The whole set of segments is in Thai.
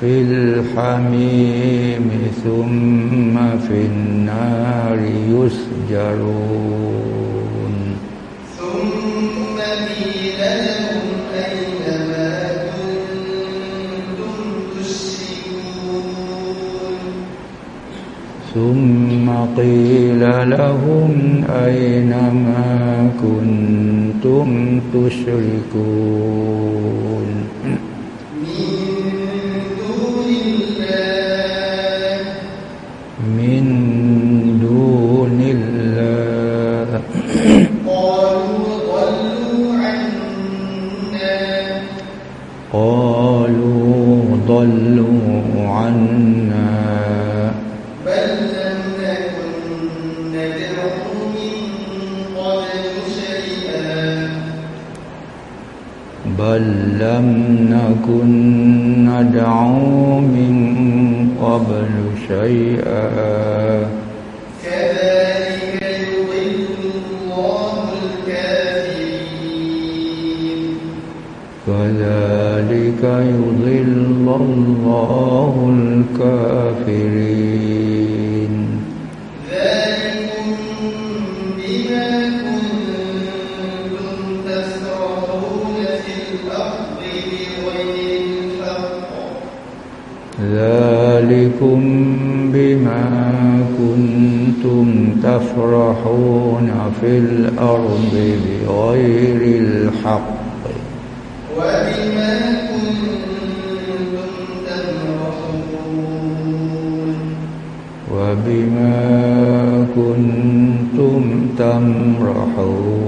في الحميم ثم في النار يسجرون. ثم قيل لهم أين ما كنتم تشركون ثم قيل لهم أين ما كنتم تشركون. لم نكن ندعو من قبل شيئا. كذلك يضل الله الكافرين. كذلك يضل الله الكافرين. عليكم بما كنتم تفرحون في الأرض بغير الحق. وبما كنتم تمرحون وبما كنتم تمرحون.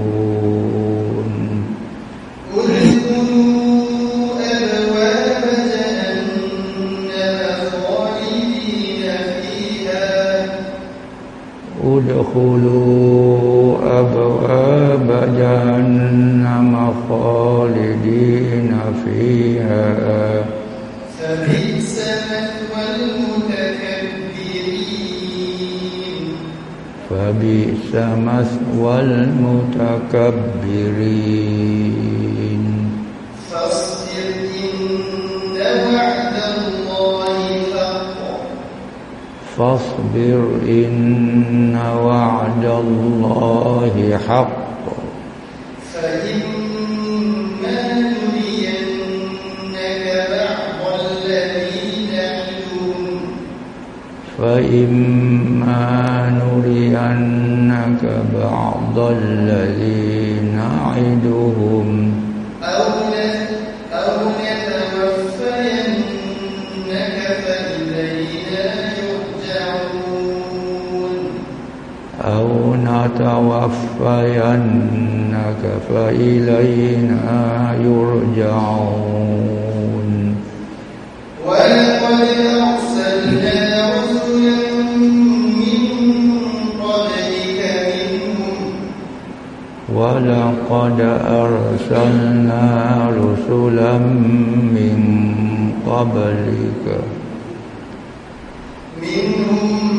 ادخلوا أبواب جهنم خالدين فيها. فبئس مثوى المتكبرين. فبئس مثوى المتكبرين. فاصبر إن وعد فاصبر إن وعد الله حق. فإما نرينك بعض الذين عدوهم فإما نرينك بعض الذين نعدهم. أو نتوفينك فإلينا يرجعون ولقد أرسلنا رسلا من قبلك منهم ولقد أرسلنا رسلا من قبلك منهم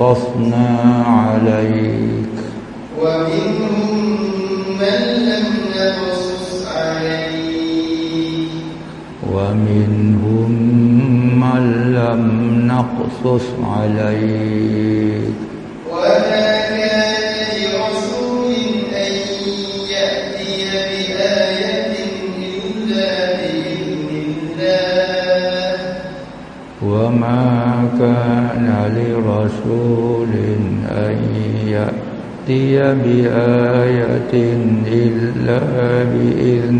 قصصنا عليك. ومنهم من لم نقصص عليك. ومنهم من لم نقصص عليك. يأتي بآية إلا بإذن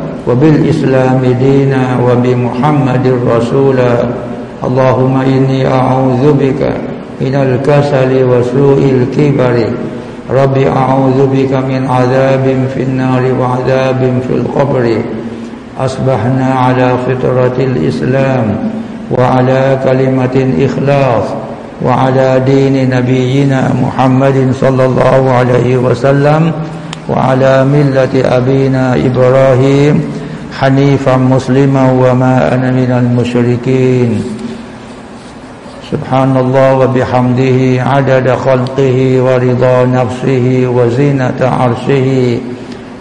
وبالإسلام دينا وبمحمد رسولا اللهم إني أعوذ بك من الكسل وسوء الكبر. رب أعوذ بك من عذاب في النار وعذاب في القبر. أصبحنا على فطرة الإسلام وعلى كلمة إخلاص وعلى دين نبينا محمد صلى الله عليه وسلم. وعلى ملة أبينا إبراهيم حنيفا مسلما وما أنا من المشركين. سبحان الله وبحمده عدد خلقه ورضا نفسه وزينة عرشه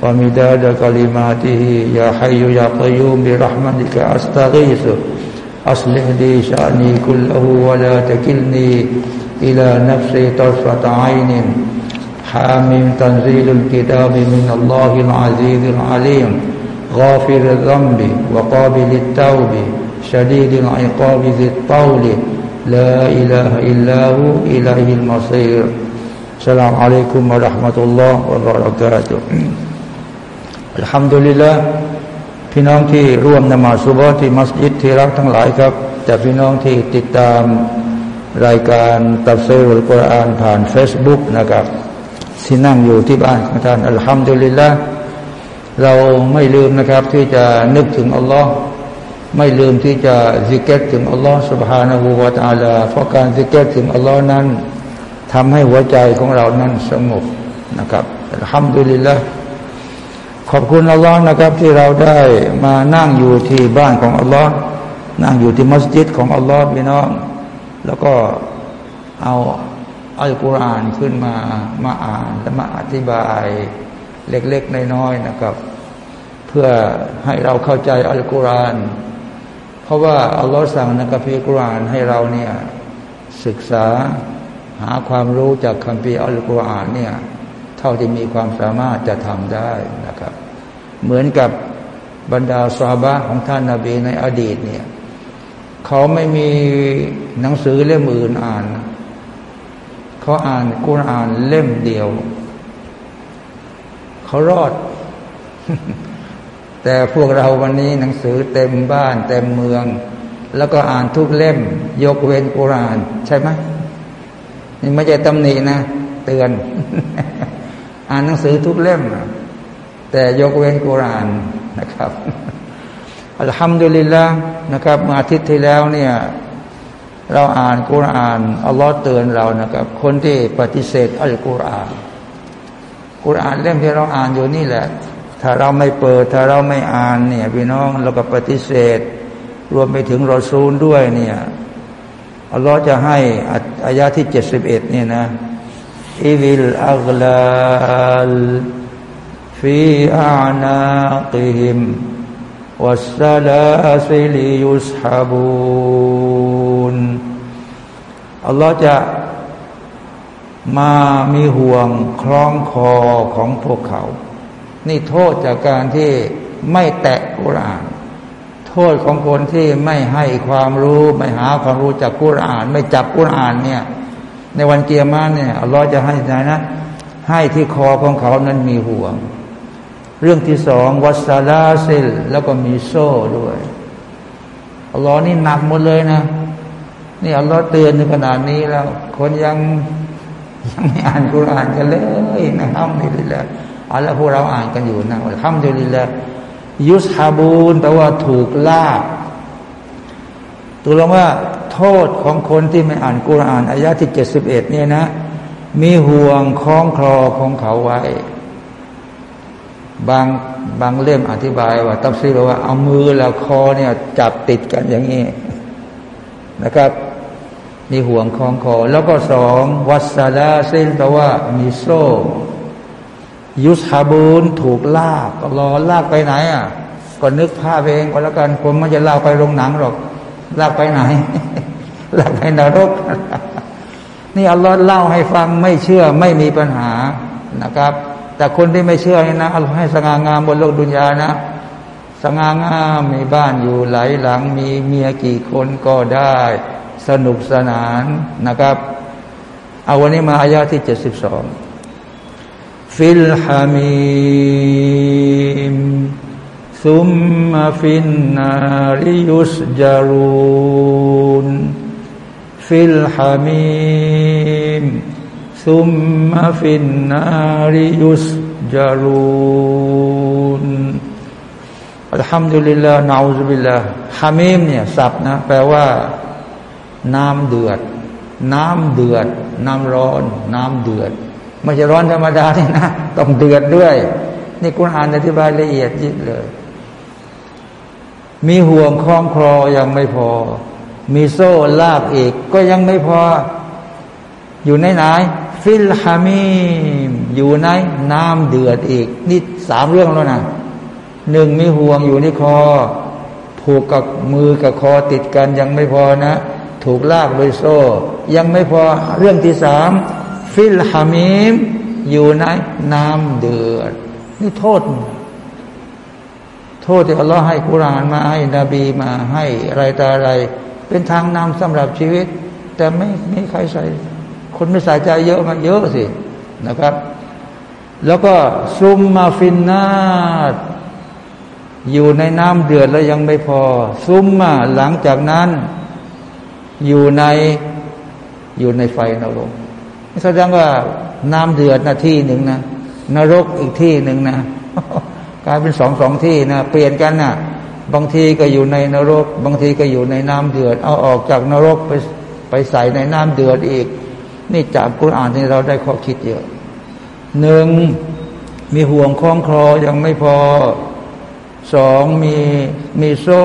ومداد كلماته. يا حي يا قيوم برحمتك أستغيث. أصلح لي شأني كله ولا تكلني إلى نفسي طرفة عين. حامم تنزيل الكتاب من الله العزيز العليم غافر الذنب وقابل التوب شديد العقاب ذي الطول لا إله إلا هو إليه المصير السلام عليكم ورحمة الله وبركاته الحمد لله พี่น้องที่ร่วมนมาสุบฮที่มัสยิดที่รักทั้งหลายครับแต่พี่น้องที่ติดตามรายการตัฟซีรุลกุรอานผ่าน Facebook นะครับ ที่นั่งอยู่ที่บ้านของท่านอัลฮัมดุลิลละเราไม่ลืมนะครับที่จะนึกถึงอัลลอฮ์ไม่ลืมที่จะซิกเก็ตถึงอัลลอฮ์ سبحانه และ تعالى เพราะการซิกเก็ตถึงอัลลอฮ์นั้นทำให้หัวใจของเรานั้นสงบนะครับห้ามดุลิลละขอบคุณอัลลอฮ์นะครับ ที่เราได้มานั่งอยู่ที่บ้านของอัลลอฮ์นั่งอยู่ที่มัสยิดของอัลลอฮ์พี่น้อง แล้วก็เอา อัลกุรอานขึ้นมามาอ่านและมาอธิบายเล็กๆน้อยๆนะครับ เพื่อให้เราเข้าใจอัลกุรอานเพราะว่าอัลลอฮ์สั่งในกัมภีร์กุรานให้เราเนี่ยศึกษาหาความรู้จากคัมภีร์อัลกุรอานเนี่ยเท่าที่มีความสามารถจะทำได้นะครับ เหมือนกับบรรดาซาบะของท่านนาบีในอดีตเนี่ยเขาไม่มีหนังสือเล่มอื่นอ่าน เขาอ่านกุรอานเล่มเดียว เขารอด แต่พวกเราวันนี้หนังสือเต็มบ้านเต็มเมือง แล้วก็อ่านทุกเล่ม ยกเว้นกุราน ใช่ไหมนี่ไม่ใช่ตำหนินะ เตือน อ่านหนังสือทุกเล่ม แต่ยกเว้นกุรานนะครับอัลฮัมดุลิลละนะครับมาอาทิตย์ที่แล้วเนี่ย เราอ่านกุรานอัลลอฮ์เตือนเรานะครับ คนที่ปฏิเสธอัลกุรอาน กุรอานเล่มที่เราอ่านอยู่นี่แหละ ถ้าเราไม่เปิด ถ้าเราไม่อ่านเนี่ยพี่น้องเราก็ปฏิเสธ รวมไปถึงรอซูลด้วยเนี่ยอัลลอฮ์จะให้อายาที่เจ็ดสิบเอ็ดนี่นะอิวิลอัลลาลฟีอานาคิฮิม วัสลาซิลิยุสฮับูนอัลลอฮ์จะมามีห่วงคล้องคอของพวกเขา นี่โทษจากการที่ไม่แตะกุราน โทษของคนที่ไม่ให้ความรู้ไม่หาความรู้จากกุราน ไม่จับกุรานเนี่ย ในวันเกียร์มาเนี่ยอัลลอฮ์จะให้ไหนนะ ให้ที่คอของเขานั้นมีห่วง เรื่องที่สองวัสลาเซลแล้วก็มีโซ่ด้วยอัลลอฮ์นี่หนักหมดเลยนะนี่อัลลอฮ์เตือนในขนาดนี้แล้ว คนยังยังไม่อ่านกุรอานกันเลยนะครับนี่แหละอัลลอฮ์พวกเราอ่านกันอยู่นะทำดีแลยุสฮาบูนแปลว่าถูกลากตัวลงว่า โทษของคนที่ไม่อ่านกุรอานอายะที่เจ็ดสิบเอ็ดเนี่ยนะ มีห่วงคล้องคลอของเขาไว้ บางบางเล่มอธิบายว่าตับซีบอกว่าเอามือแล้วคอเนี่ยจับติดกันอย่างนี้นะครับมีห่วงคล้องคอ แล้วก็สองวัสลาเส้นแปลว่ามีโซ่ ยุสฮาบูนถูกลากก็รอลากไปไหนอะก็นึกภาพเองก็แล้วกันผมไม่จะลากไปโรงหนังหรอก ลากไปไหน ลากไปนรก นี่อัลลอฮ์เล่าให้ฟังไม่เชื่อไม่มีปัญหานะครับ แต่คนที่ไม่เชื่อนี่นะอัลลอฮ์ให้สง่างามบนโลกดุนยานะสง่างามมีบ้านอยู่หลายหลังมีเมียกี่คนก็ได้ สนุกสนานนะครับ เอาวันนี้มาอายาที่เจ็ดสิบสองฟิลฮามีม ซุมมาฟินนาริยุสจารุนอัลฮัมดุลิลลาห์นาอูซุบิลลาห์ฮามิมเนี่ยสับนะแปลว่า น้ำเดือด น้ำเดือด น้ำร้อน น้ำเดือดไม่ใช่ร้อนธรรมดาเนี่ยนะต้องเดือดด้วย นี่คุณอ่านอธิบายละเอียดยิบเลย มีห่วงคล้องคลอยังไม่พอ มีโซ่ลาบอีกก็ยังไม่พอ อยู่ในไหน ฟิลฮามีมอยู่ในน้ำเดือดอีก นี่สามเรื่องแล้วนะหนึ่งมีห่วงอยู่ในคอ ผูกกับมือกับคอติดกันยังไม่พอนะ ถูกลากโดยโซ่ ยังไม่พอเรื่องที่สามฟิลฮามีมอยู่ในน้ำเดือด นี่โทษ โทษที่อัลลอฮ์ให้กุรานมาให้นบีมาให้อะไรต่ออะไร เป็นทางนำสำหรับชีวิต แต่ไม่ไม่ใครใส่ คนไม่ใส่ใจเยอะมาเยอะสินะครับ แล้วก็ซุมมาฟินนาดอยู่ในน้ำเดือดแล้วยังไม่พอ ซุมมาหลังจากนั้น อยู่ในอยู่ในไฟนรกแสดงว่าน้ำเดือดนาที่หนึ่งนะนรกอีกที่หนึ่งนะกลายเป็นสองสองที่นะเปลี่ยนกันนะ่ะบางทีก็อยู่ในนรก บางทีก็อยู่ในน้ำเดือด เอาออกจากนรกไปไปใส่ในน้ำเดือดอีก นี่จากกุรอานที่เราได้ข้อคิดเยอะหนึ่งมีห่วงคล้องคอยังไม่พอสองมีมีโซ่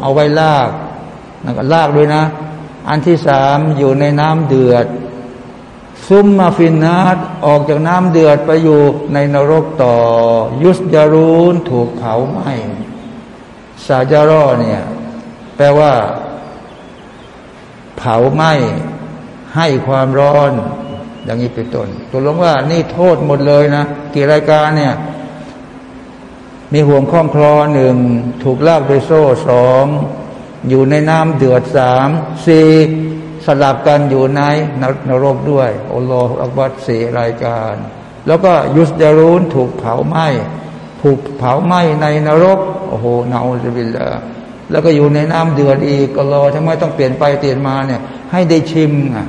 เอาไว้ลากนะก็ลากด้วยนะ อันที่สามอยู่ในน้ำเดือด ซุมมาฟินนาตออกจากน้ำเดือดไปอยู่ในนรกต่อ ยุสยารูนถูกเผาไหม้ซาจารอเนี่ย แปลว่า เผาไหม้ ให้ความร้อน อย่างนี้เป็นต้นตัวลงว่านี่โทษหมดเลยนะกี่รายการเนี่ย มีห่วงข้องคลอหนึ่งถูกลากโดยโซ่สองอยู่ในน้ำเดือดสามสี่สลับกันอยู่ในนรกด้วยอัลลอฮฺอักบัดสีรายการ แล้วก็ยุสยารูนถูกเผาไหม้ถูกเผาไหม้ในนรกโอ้โหนาอุบิลละแล้วก็อยู่ในน้ำเดือดอีกก็รอทำไมต้องเปลี่ยนไปเปลี่ยนมาเนี่ย ให้ได้ชิมอะ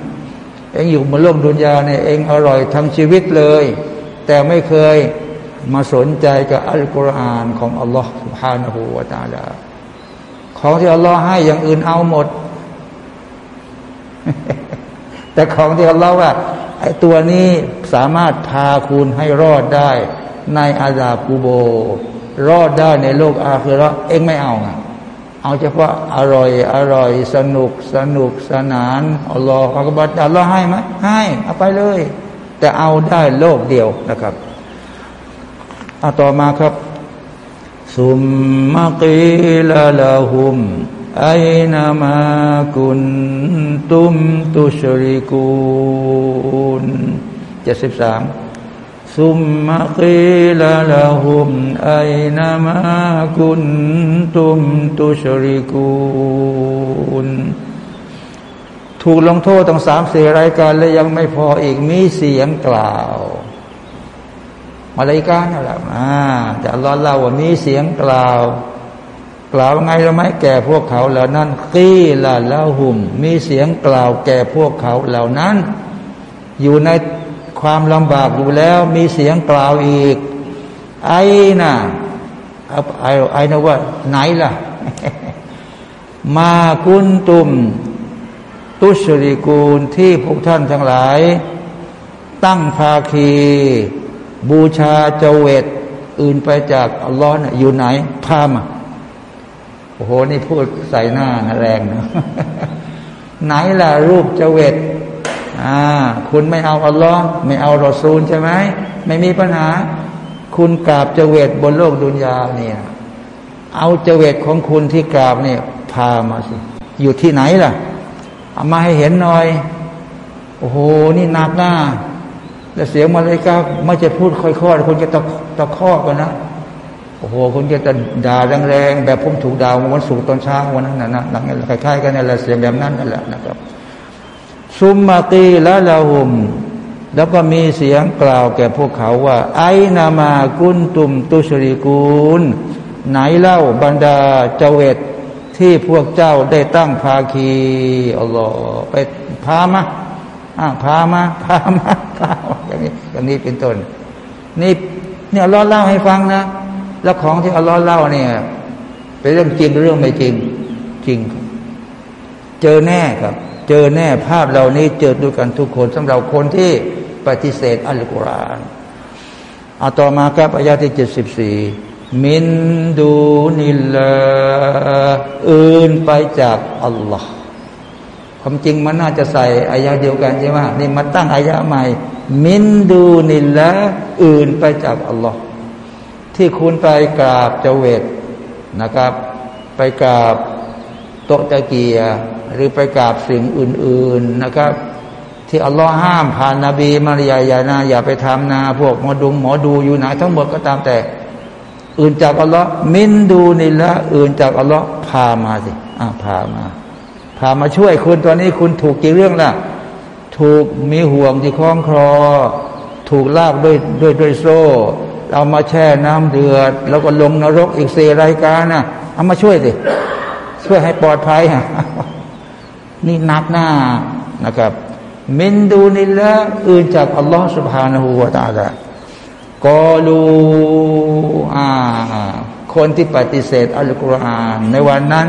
เองอยู่บนโลกดุนยาเนี่ยเองอร่อยทั้งชีวิตเลย แต่ไม่เคยมาสนใจกับอัลกุรอานของอัลลอฮฺ سبحانه และ تعالى ของที่อัลลอฮ์ให้อย่างอื่นเอาหมดแต่ของที่อัลลอฮ์ว่าไอ้ตัวนี้สามารถพาคุณให้รอดได้ ในอาญากูโบ รอดได้ในโลกอาคือเราเองไม่เอาไง เอาเฉพาะอร่อย อร่อย สนุกสนุกสนานอัลลอฮฺอัลบัตอัลลอฮ์ให้ไหมให้เอาไปเลย แต่เอาได้โลกเดียวนะครับเอาต่อมาครับซุมมากีลาลาหุมไอนามากุนตุมตุชริกูนเจ็ดสิบสาม ثم قيل لهم أينما كنتم تشركون ถูกลงโทษตั้งสามสี่รายการแล้วยังไม่พออีกมีเสียงกล่าว มาเลยการนั่นแหละอ่าจะรอเล่าว่ามีเสียงกล่าว กล่าวไงเราไหมแก่พวกเขาเหล่านั้นกีละละหุม มีเสียงกล่าวแก่พวกเขาเหล่านั้น อยู่ใน ความลำบากอยู่แล้ว มีเสียงกล่าวอีก ไอ้น่ะไอ้ไอ้นะว่า ไหนล่ะ มากุนตุม ตุสริกูลที่พวกท่านทั้งหลาย ตั้งภาคี บูชาเจเวตอื่นไปจากอัลลอฮ์อยู่ไหนพามาโอ้โห นี่พูดใส่หน้านะแรงนะไหนล่ะรูปเจเวต อ่า คุณไม่เอาอัลลอฮ์ไม่เอารอซูลใช่ไหมไม่มีปัญหา คุณกราบเจเวตบนโลกดุนยาเนี่ยเอาเจเวตของคุณที่กราบเนี่ยพามาสิ อยู่ที่ไหนล่ะเอามาให้เห็นหน่อย โอ้โห นี่หนักหน้าแต่เสียงมาเลยก็ไม่จะพูดค่อยๆคนจะตะตะคอกกันนะโอ้โหคนจะด่าแรงๆแบบผมถูกด่าวันศุกร์ตอนเช้าวันนั้นนะหลังคล้ายๆกันนั่นแหละเสียงแบบนั้นนั่นแหละนะครับ ซุมมาตีละละหุม แล้วก็มีเสียงกล่าวแก่พวกเขาว่า ไอนามากุนตุมตุชริกูล ไหนเล่าบรรดาเจเวตที่พวกเจ้าได้ตั้งภาคีอัลลอฮ์ไปพามาอ่าพามาพามาพาอย่างนี้อย่างนี้เป็นต้น นี่เนี่ยอัลลอฮ์เล่าให้ฟังนะ แล้วของที่อัลลอฮ์เล่าเนี่ยเป็นเรื่องจริงหรือเรื่องไม่จริงจริง เจอแน่ครับ เจอแน่ภาพเหล่านี้เจอด้วยกันทุกคนสำหรับคนที่ปฏิเสธอัลกุรอานเอาต่อมาครับอายาที่เจ็ดสิบสี่มินดูนิลลาอื่นไปจากอัลลอฮ์ความจริงมันน่าจะใส่อายาเดียวกันใช่ไหมนี่มาตั้งอายาใหม่ มินดูนิลละอื่นไปจากอัลลอฮ์ที่คุณไปกราบเจเวตนะครับ ไปกราบโตตะเกีย หรือไปกราบสิ่งอื่น ๆนะครับ ที่อัลลอฮ์ห้ามผ่านนาบีมาริยาอย่านาอย่าไปทำนาพวกหมอดุงหมอดูอยู่ไหนทั้งหมดก็ตามแต่ อื่นจากอัลลอฮ์มินดูนิละอื่นจากอัลลอฮ์พามาสิอ่าพามา พามาช่วยคุณตอนนี้คุณถูกกี่เรื่องล่ะ ถูกมีห่วงที่คล้องคลอ ถูกลากด้วยด้วยด้วยโซ่เอามาแช่น้ำเดือด แล้วก็ลงนรกอีกสี่รายการนะเอามาช่วยสิช่วยให้ปลอดภัยฮะ นี่นับหน้านะครับมินดูนิละอื่นจากอัลลอฮ์ سبحانه าหูวาตาละกอลูอ่าคนที่ปฏิเสธอัลกุรอานในวันนั้น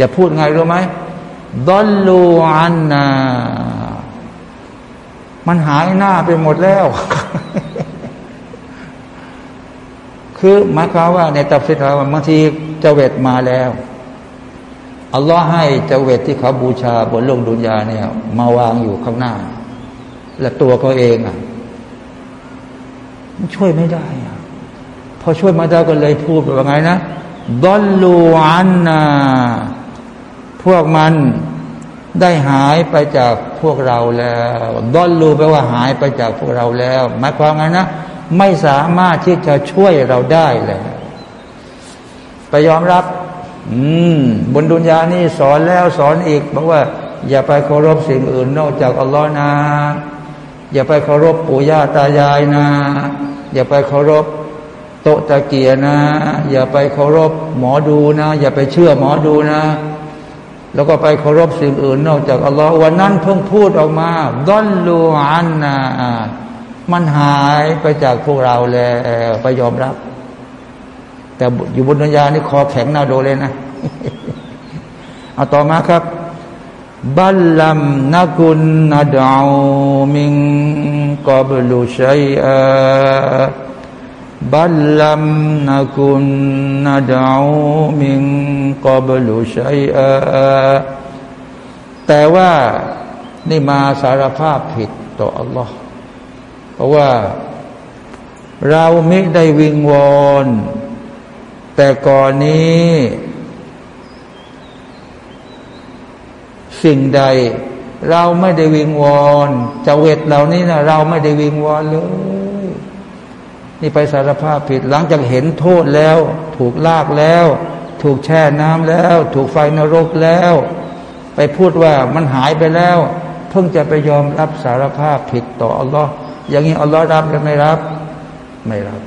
จะพูดไงรู้ไหมดอลลูอันนามันหายหน้าไปหมดแล้ว คือหมายความว่าในตับสิทธาบางทีเจเวตมาแล้ว อัลลอฮ์ให้เจเวตที่เขาบูชาบนโลกดุนยาเนี่ย มาวางอยู่ข้างหน้า และตัวเขาเองอะมันช่วยไม่ได้อะพอช่วยมาได้ก็เลยพูดว่าไงนะดอลลูอันนาพวกมันได้หายไปจากพวกเราแล้วดอนรูแปลว่าหายไปจากพวกเราแล้วหมายความไงนะไม่สามารถที่จะช่วยเราได้แล้วไปยอมรับ อืม บนดุนยานี่สอนแล้วสอนอีกบอกว่า อย่าไปเคารพสิ่งอื่นนอกจากอัลลอฮ์นะ อย่าไปเคารพปู่ย่าตายายนะ อย่าไปเคารพโตตะเกียนะ อย่าไปเคารพหมอดูนะ อย่าไปเชื่อหมอดูนะ แล้วก็ไปเคารพสิ่งอื่นนอกจากอัลลอฮ์วันนั้นเพิ่งพูดออกมาดอนลูอันนามันหายไปจากพวกเราแล้วไปยอมรับ แต่อยู่บนดุนยานี่คอแข็งนาโดเลยนะ เอาต่อมาครับ บัลลัมนักุนนาดาวมิงกอบลูชัยอาบัลลัมนักุนนาดาวมิงกอบลุชัยอาแต่ว่านี่มาสารภาพผิดต่ออัลลอฮ์เพราะว่า เราไม่ได้วิงวอน แต่ก่อนนี้ สิ่งใด เราไม่ได้วิงวอนจะเวทเหล่านี้นะเราไม่ได้วิงวอนเลย นี่ไปสารภาพผิด หลังจากเห็นโทษแล้ว ถูกลากแล้ว ถูกแช่น้ำแล้ว ถูกไฟนรกแล้ว ไปพูดว่ามันหายไปแล้ว เพิ่งจะไปยอมรับสารภาพผิดต่ออัลลอฮ์อย่างนี้อัลลอฮ์รับหรือไม่รับ ไม่รับ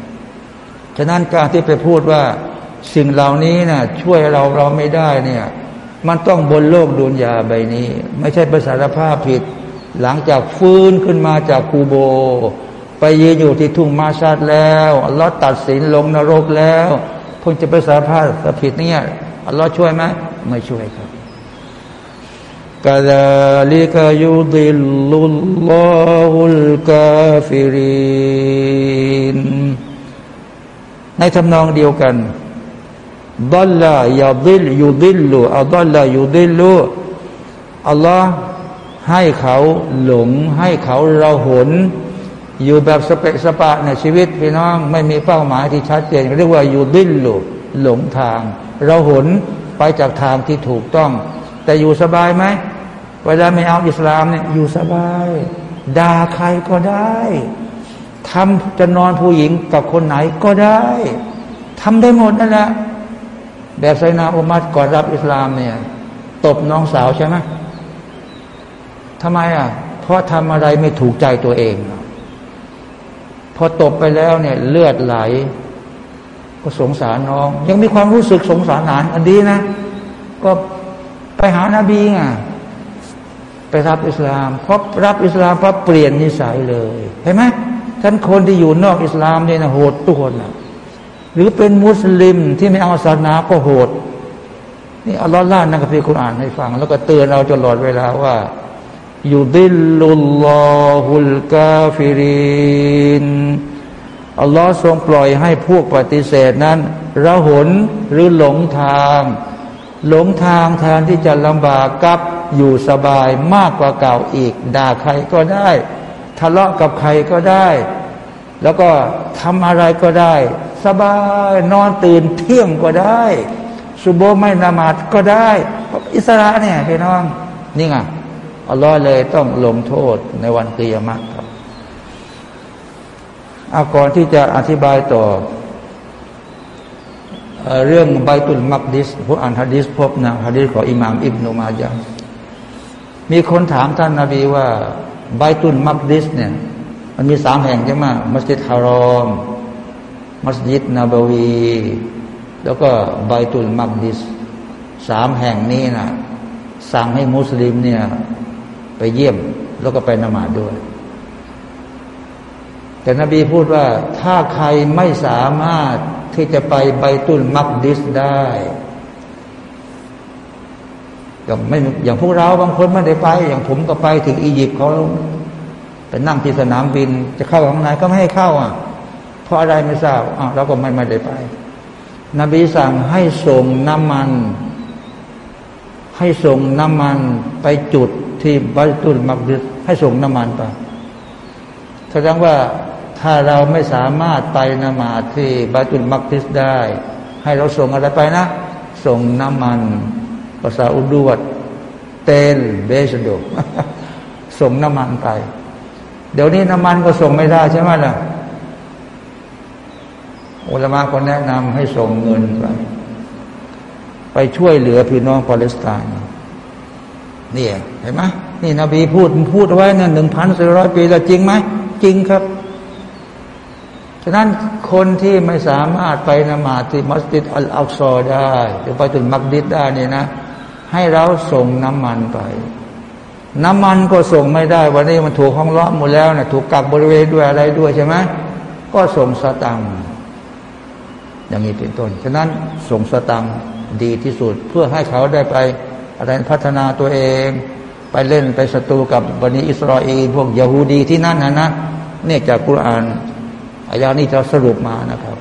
ฉะนั้นการที่ไปพูดว่า สิ่งเหล่านี้นะ่ะช่วยเราเราไม่ได้เนี่ย มันต้องบนโลกดุนยาใบนี้ ไม่ใช่ภาษารภาพผิด หลังจากฟื้นขึ้นมาจากคูโบ ไปยืนอยู่ที่ทุ่งมาชาดแล้วอัลลอฮ์ตัดสินลงนรกแล้วเพิ่งจะไปสารภาพผิดเนี่ยอัลลอฮ์ช่วยไหมไม่ช่วยครับกาลิกยุดิลลุลลอฮุลกาฟิรินในทำนองเดียวกัน ดัลลายาดิลยูดิลลูอัลดัลลายูดิลลูอัลลอฮ์ให้เขาหลง ให้เขาเราหน อยู่แบบสเปกสปะในชีวิตพี่น้องไม่มีเป้าหมายที่ชัดเจนเรียกว่ายูดิลลูหลงทาง เราหนไปจากทางที่ถูกต้อง แต่อยู่สบายไหมเวลาไม่เอาอิสลามเนี่ยอยู่สบายด่าใครก็ได้ทำจะนอนผู้หญิงกับคนไหนก็ได้ทำได้หมดนั่นแหละ แบบไซนาอุมัดก่อนรับอิสลามเนี่ย ตบน้องสาวใช่ไหมทำไมอะ เพราะทำอะไรไม่ถูกใจตัวเอง พอตบไปแล้วเนี่ย เลือดไหล ก็สงสารน้อง ยังมีความรู้สึกสงสารหลานอันดีนะ ก็ไปหานาบีไงไปรับอิสลามเพอรับอิสลามเพอเปลี่ยนนิสัยเลยเห็นไหมท่านคนที่อยู่นอกอิสลามเนี่ยนะโหดทุกคนะ รือเป็นมุสลิมที่ไม่เอาศาสนาก็โหด นี่อัลลอฮ์ล่านักพิคุรอ่านให้ฟัง แล้วก็เตือนเราตลอดเวลาว่าอยู่ดิลลุลลอฮุลกาฟิรินอัลลอฮ์ทรงปล่อยให้พวกปฏิเสธนั้นระหนหรือหลงทาง หลงทางแทนที่จะลำบากกับอยู่สบายมากกว่าเก่าอีก ด่าใครก็ได้ ทะเลาะกับใครก็ได้ แล้วก็ทำอะไรก็ได้ สบายนอนตื่นเที่ยงก็ได้สุโบไม่นามาดก็ได้ อิสระเนี่ยพี่น้อง นี่ไงอัลลอฮ์เลยต้องลงโทษในวันกิยามะครับอาก่อนที่จะอธิบายต่อเรื่องใบตุลมักดิสผู้อ่านฮะดิษพบนะฮะดิษของอิหม่ามอิบนุมาจามีคนถามท่านนาบีว่าใบตุนมักดิสเนี่ย มันมีสามแห่งใช่ไหมมัสยิดฮารอม มัสยิดนาบวี แล้วก็ใบตุนมักดิสสามแห่งนี้นะสั่งให้มุสลิมเนี่ย ไปเยี่ยมแล้วก็ไปนมาดด้วย แต่นบีพูดว่าถ้าใครไม่สามารถที่จะไปใบตุนมักดิสได้อย่างไม่อย่างพวกเราบางคนไม่ได้ไป อย่างผมก็ไปถึงอียิปต์เขาไปนั่งที่สนามบิน จะเข้าข้างในก็ไม่ให้เข้าอะ เพราะอะไรไม่ทราบอะเราก็ไม่ไม่ได้ไป นบีสั่งให้ส่งน้ำมัน ให้ส่งน้ำมันไปจุดที่บัตตุลมักดิสให้ส่งน้ำมันไปแสดงว่าถ้าเราไม่สามารถไปนมาที่บัตุลมักดิสได้ ให้เราส่งอะไรไปนะ ส่งน้ำมันภาษาอุดวดเตลเบสโดส่งน้ำมันไป เดี๋ยวนี้น้ำมันก็ส่งไม่ได้ใช่ไหมล่ะ อุลามะก็แนะนำให้ส่งเงินไปไปช่วยเหลือพี่น้องปาเลสไตน์นี่เห็นไหมนี่นบีพูดพูดไว้เนี่ยหนึ่งพันสี่ร้อยปีแล้วจริงไหมจริงครับ ฉะนั้นคนที่ไม่สามารถไปนมาที่มัสยิดอัลอัลซอได้หรือไปถึงมักดิดได้นี่นะ ให้เราส่งน้ำมันไป น้ำมันก็ส่งไม่ได้ วันนี้มันถูกห้องล้อมหมดแล้วนะถูกกักบริเวณด้วยอะไรด้วยใช่ไหมก็ส่งสตัง อย่างนี้เป็นต้น ฉะนั้นส่งสตังดีที่สุด เพื่อให้เขาได้ไปอะไรพัฒนาตัวเอง ไปเล่นไปศัตรูกับบันิอิสราเอลพวกยาฮูดีที่นั่นนะนะเนี่ยจากกุรอานอายานี้จะสรุปมานะครับ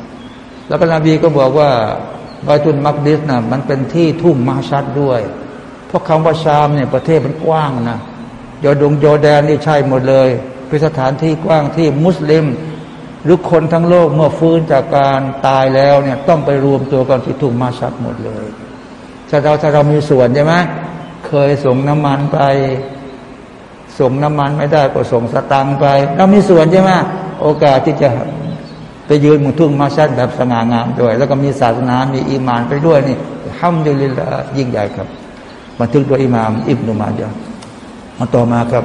แล้วก็นบีก็บอกว่าบาตุนมักดิสนะมันเป็นที่ทุ่งมาชัดด้วย เพราะคำว่าชามเนี่ยประเทศมันกว้างนะยอดงยอแดนนี่ใช่หมดเลยเป็นสถานที่กว้างที่มุสลิม หรือคนทั้งโลกเมื่อฟื้นจากการตายแล้วเนี่ยต้องไปรวมตัวกันที่ทุ่งมาชัดหมดเลยถ้าเราถ้าเรามีส่วนใช่ไหมเคยส่งน้ำมันไป ส่งน้ำมันไม่ได้ก็ส่งสตังไป เรามีส่วนใช่ไหมโอกาสที่จะไปยืนมุทุ่งมาชัดแบบสง่างามด้วย แล้วก็มีศาสนา มีอีมานไปด้วยนี่ห้ามดุลิลยิ่งใหญ่ครับบันทึกโดยอิหม่ามอิบนุมาจามาต่อมาครับ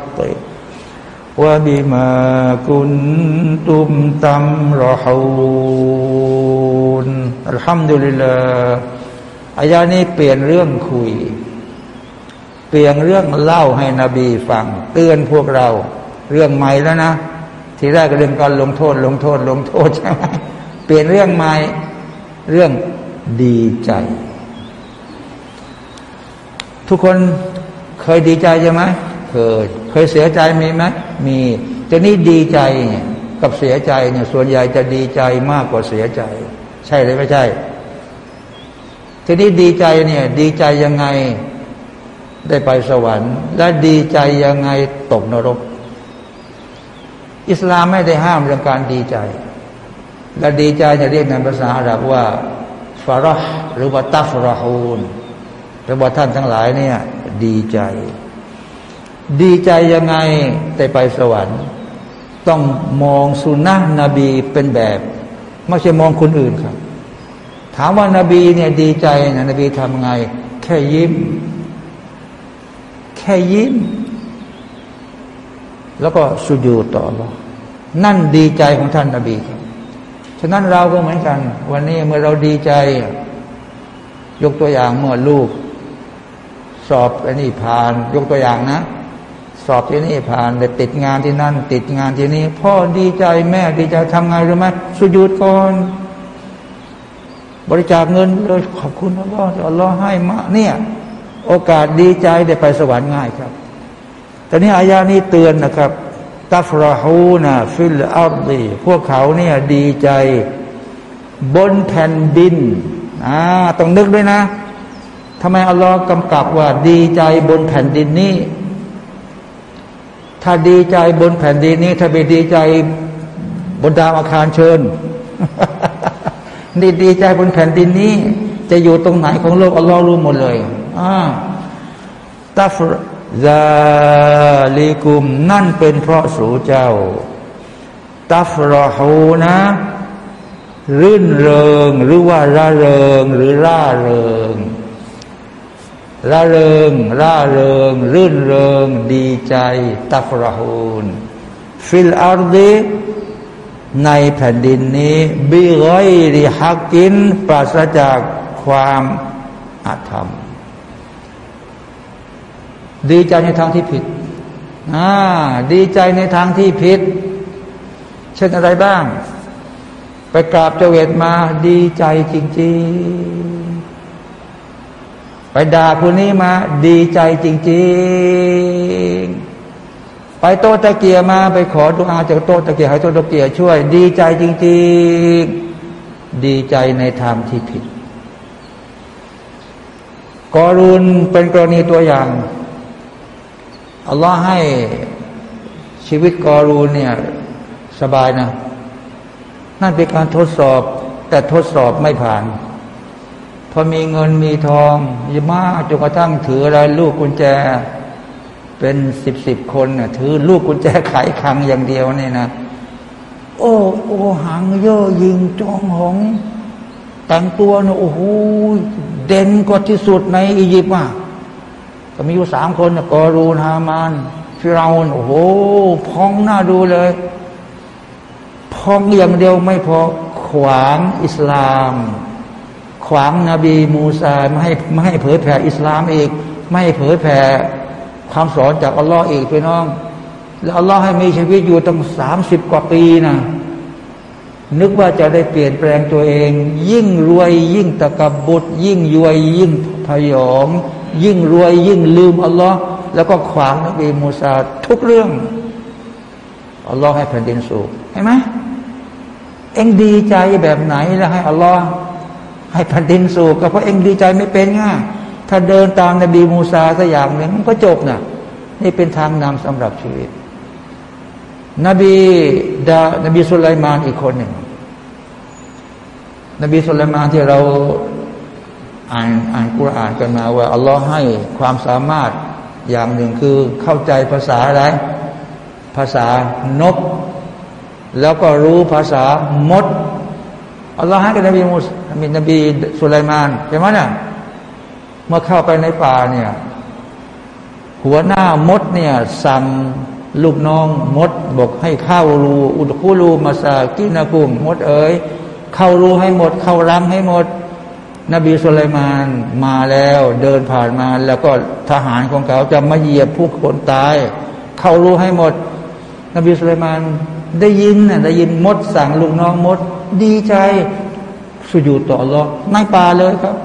وبما كنتم تمرحون الحمد لله อายานี้เปลี่ยนเรื่องคุย เปลี่ยนเรื่องเล่าให้นบีฟัง เตือนพวกเรา เรื่องใหม่แล้วนะ ทีแรกก็เรื่องการลงโทษ ลงโทษ ลงโทษใช่ไหมเปลี่ยนเรื่องใหม่ เรื่องดีใจ ทุกคนเคยดีใจใช่ไหมเคย เคยเสียใจมีไหมมีแต่นี่ดีใจกับเสียใจเนี่ยส่วนใหญ่จะดีใจมากกว่าเสียใจ ใช่หรือไม่ใช่ ทีนี้ดีใจเนี่ยดีใจยังไงได้ไปสวรรค์ และดีใจยังไงตกนรก อิสลามไม่ได้ห้ามเรื่องการดีใจ และดีใจจะเรียกในภาษาอาหรับว่าฟารห์หรือว่าตัฟรฮูนแปลว่าท่านทั้งหลายเนี่ย ดีใจ ดีใจยังไงแต่ไปสวรรค์ ต้องมองสุนนะนบีเป็นแบบ ไม่ใช่มองคนอื่นครับ ถามว่านาบีเนี่ยดีใจนะนบีทำไง แค่ยิ้ม แค่ยิ้ม แล้วก็สุญูต่อรอนั่นดีใจของท่านนาบีครับฉะนั้นเราก็เหมือนกัน วันนี้เมื่อเราดีใจ ยกตัวอย่างเมื่อลูก สอบอันนี้ผ่าน ยกตัวอย่างนะ สอบที่นี่ผ่านไปติดงานที่นั่น ติดงานที่นี่พ่อดีใจแม่ดีใจทำไงรู้ไหมสุญูดก่อน บริจาคเงินเลยขอบคุณอัลลอฮ์อัลลอฮ์ให้มาเนี่ย โอกาสดีใจได้ไปสวรรค์ง่ายครับ แต่นี้อายานี้เตือนนะครับتفرحون في الأرضพวกเขาเนี่ยดีใจ บนแผ่นดินอ่าต้องนึกด้วยนะทำไมอัลลอฮ์กำกับว่าดีใจบนแผ่นดินนี้ ถ้าดีใจบนแผ่นดินนี้ ถ้าไปดีใจบนดาวอาคารเชิญนี่ดีใจบนแผ่นดินนี้ จะอยู่ตรงไหนของโลกอัลลอฮ์รู้หมดเลยอ่าตัฟซาลิกุม นั่นเป็นเพราะสูเจ้า تفرحون รื่นเริง หรือว่าร่าเริง หรือร่าเริง ร่าเริงร่าเริง รื่นเริง ดีใจتفرحون في الأرضในแผ่นดินนี้بغير حقปราศจากความอธรรม ดีใจในทางที่ผิดอ่าดีใจในทางที่ผิด เช่นอะไรบ้าง ไปกราบเจเวตมาดีใจจริง ๆ ไปด่าคนนี้มา ดีใจจริง ๆ ไปโตตะเกียมาไปขอดุอาจากโตตะเกียให้โตตะเกียช่วย ดีใจจริง ๆ ดีใจในทางที่ผิดกอรุนเป็นกรณีตัวอย่างอัลลอฮ์ให้ชีวิตกอรูนเนี่ย สบายนะ นั่นเป็นการทดสอบ แต่ทดสอบไม่ผ่าน พอมีเงินมีทองยมากจนกระทั่งถืออะไรลูกกุญแจ เป็นสิบสิบคนน่ะถือลูกกุญแจไขคังอย่างเดียวนี่นะ โอ้โอหางเยอะยิงจองหองแต่งตัวเนี่ยโอ้โหเด่นกว่าที่สุดในอียิปต์อะก็มีอยู่สามคนนะกอรูนฮามานฟิราอนโอ้โหพองหน้าดูเลยพองอย่างเดียวไม่พอขวางอิสลาม ขวางนาบีมูซาไม่ให้ไม่ให้เผยแผ่อิสลามอีก ไม่ให้เผยแผ่ความสอนจากอัลลอฮ์อีกพี่น้อง แล้วอัลลอฮ์ให้มีชีวิตอยู่ตั้งสามสิบกว่าปีนะนึกว่าจะได้เปลี่ยนแปลงตัวเอง ยิ่งรวย ยิ่งตะกบบุตรยิ่งยวย ยิ่งพยอง ยิ่งรวย ยิ่งลืมอัลลอฮ์แล้วก็ขวางนบีมูซาทุกเรื่องอัลลอฮ์ให้แผ่นดินสูงเห็นไหมเอ็งดีใจแบบไหนแล้วให้อัลลอฮ์ ให้แผ่นดินสูบก็เพราะเองดีใจไม่เป็นง่ายถ้าเดินตามนบีมูซาสักอย่างหนึ่งมันก็จบนะนี่เป็นทางนำสำหรับชีวิต นบีดานบีสุลัยมานอีกคนหนึ่ง นบีสุลัยมานที่เราอ่านอ่านกุรอานกันมาว่าอัลลอฮ์ให้ความสามารถอย่างหนึ่งคือเข้าใจภาษาอะไร ภาษานก แล้วก็รู้ภาษามด อัลลอฮ์ให้กับนบีมุสมีนบีสุลัยมานใช่ไหมเนี่ยเมื่อเข้าไปในป่าเนี่ย หัวหน้ามดเนี่ย สั่งลูกน้องมดบอกให้เข้ารูอุดคูรูมาสากินากุมมดเอ๋ยเข้ารูให้หมด เข้ารังให้หมด นบีสุลัยมานมาแล้วเดินผ่านมา แล้วก็ทหารของเขาจะมาเหยียบผู้คนตาย เข้ารูให้หมด นบีสุลัยมานได้ยินนะได้ยินมดสั่งลูกน้องมด ดีใจสุญูต่อรอในป่าเลยครับ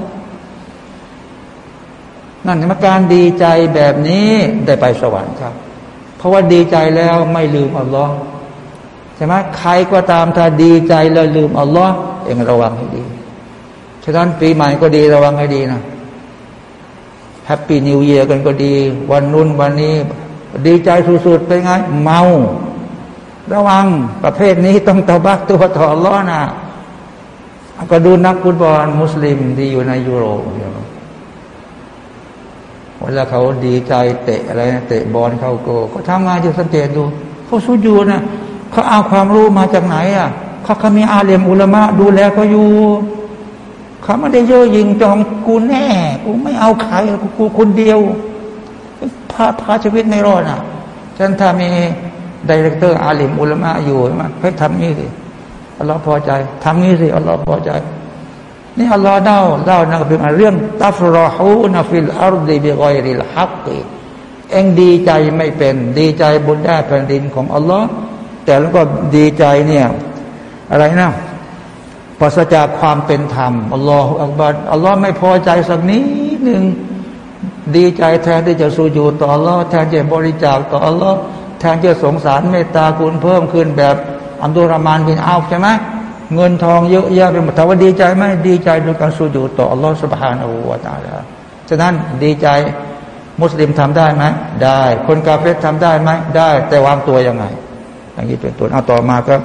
นั่นมาการดีใจแบบนี้ได้ไปสวรรค์ครับ เพราะว่าดีใจแล้วไม่ลืมอัลลอฮ์ใช่ไหมใครก็ตามถ้าดีใจแล้วลืมอัลลอฮ์เองระวังให้ดีฉะนั้นปีใหม่ก็ดีระวังให้ดีนะ Happy New Year กันก็ดี วันนู้นวันนี้ ดีใจสุดๆเป็นไง เมา ระวังประเภทนี้ต้องเตาบัตตัวต่ออัลลอฮ์นะก็ดูนักฟุตบอลมุสลิมที่อยู่ในยุโรปเวลาเขาดีใจเตะอะไรเตะบอลเข้าโกก็ทำงานอยู่สังเกตดูเขาสู้อยู่นะเขาเอาความรู้มาจากไหนอะเขาเขามีอาเลียมอุลามะดูแลเขาอยู่เขาไม่ได้เยอยิงจองกูแน่กูไม่เอาใครกูคนเดียวพาพาชีวิตในรอดอะฉันถ้ามี ดีเรคเตอร์อาลิมอุลามะอยู่มาให้ทำนี่สิอัลลอฮ์พอใจทำนี่สิอัลลอฮ์พอใจ นี่อัลลอฮ์เล่าเล่านะเป็นเรื่องتفرحون في الأرض بغير الحق เองดีใจไม่เป็น ดีใจบนได้แผ่นดินของอัลลอฮ์แต่แล้วก็ดีใจเนี่ยอะไรนะปราศจากความเป็นธรรมอัลลอฮฺอัลบาอัลลอฮ์ไม่พอใจสักนิดหนึ่งดีใจแทนที่จะสู้อยู่ต่ออัลลอฮ์แทนจะบริจาคต่ออัลลอฮ์ แทนจะสงสารเมตตาคุณเพิ่มขึ้นแบบอัมดุรามานบินอาใช่ไหมเงินทองเยอะแยะไปหมดถามว่าดีใจไหมดีใจโดยการสู้อยู่ต่ออัลลอฮฺสุบฮานาอูวาตาลาฉะนั้นดีใจมุสลิมทำได้ไหมได้ คนกาเฟตทำได้ไหมได้ แต่วางตัวยังไงอย่างนี้เป็นตัวเอาต่อมาครับ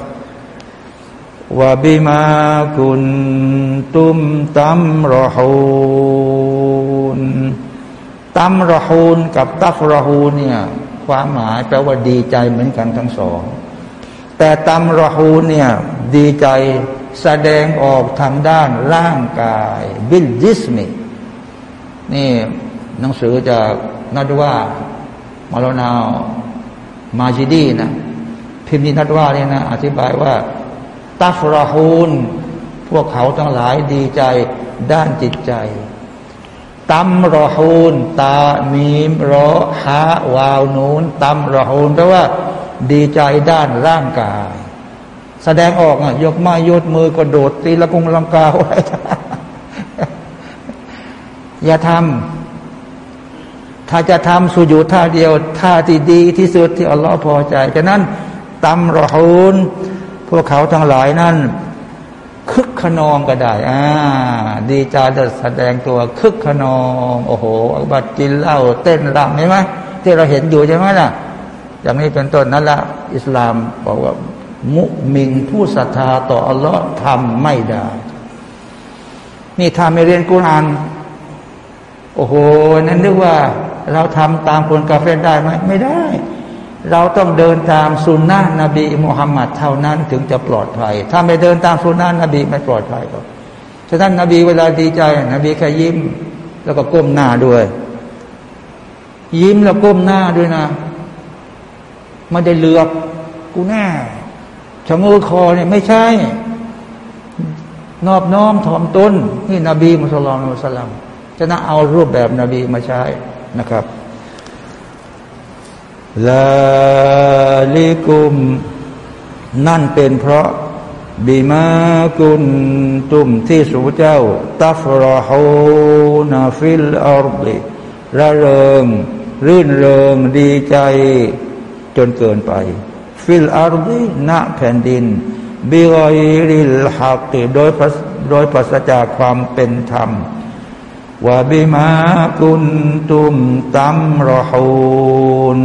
ว่าบิมาคุนตุมตัมรอฮูนตัมรอฮูนกับตัฟรอฮูนเนี่ย ความหมายแปลว่าดีใจเหมือนกันทั้งสอง แต่ตัมรอฮูเนี่ยดีใจแสดงออกทางด้านร่างกายบิลจิสมินี่หนังสือจากนัดว่ามาลนาวมาจิดีนะพิมพ์นี้นัดว่าเนี่ยนะอธิบายว่าตัฟรฮูนพวกเขาทั้งหลายดีใจด้านจิตใจ ตัมรอฮูนตามีมรอฮาวาวนูนตัมรอฮูนแปลว่าดีใจด้านร่างกาย แสดงออกอะยกไม้ยดมือกระโดดตีละกุงลังกาอะไรอย่าทำถ้าจะทำสุญูท่าเดียวท่าที่ดีที่สุดที่อัลลอฮ์พอใจฉะนั้นตัมรอฮูนพวกเขาทั้งหลายนั้น คึกขนองก็ได้อ่าดีใจจะแสดงตัวคึกขนอง โอ้โหบัดกินเหล้าเต้นรำใช่ไหมที่เราเห็นอยู่ใช่ไหมล่ะ อย่างนี้เป็นต้นนั่นละอิสลามบอกว่า มุมินผู้ศรัทธาต่ออัลลอฮ์ทำไม่ได้ นี่ถ้าไม่เรียนกุราน โอ้โห นั่นนึกว่า เราทำตามคนกาเฟนได้ไหมไม่ได้ เราต้องเดินตามสุนนะนบีมุฮัมมัดเท่านั้นถึงจะปลอดภัย ถ้าไม่เดินตามสุนนะนบีไม่ปลอดภัยหรอกฉะนั้นนบีเวลาดีใจ นบีแค่ยิ้ม แล้วก็ก้มหน้าด้วย ยิ้มแล้วก้มหน้าด้วยนะไม่ได้เลือกกูแน่ชะงูคอเนี่ยไม่ใช่ นอบน้อมถ่อมตนนี่นบีมุสลิมมุสลิมจะน่าเอารูปแบบนบีมาใช้นะครับ ذلكم นั่นเป็นเพราะبما كنتمที่สูเจ้าتفرحون في الأرض ระเริง รื่นเริงดีใจจนเกินไป في الأرض ในแผ่นดินบิกอยริลฮักโดยโดยปราศจากความเป็นธรรมว่าบิมากุนตุมตัมรอฮูน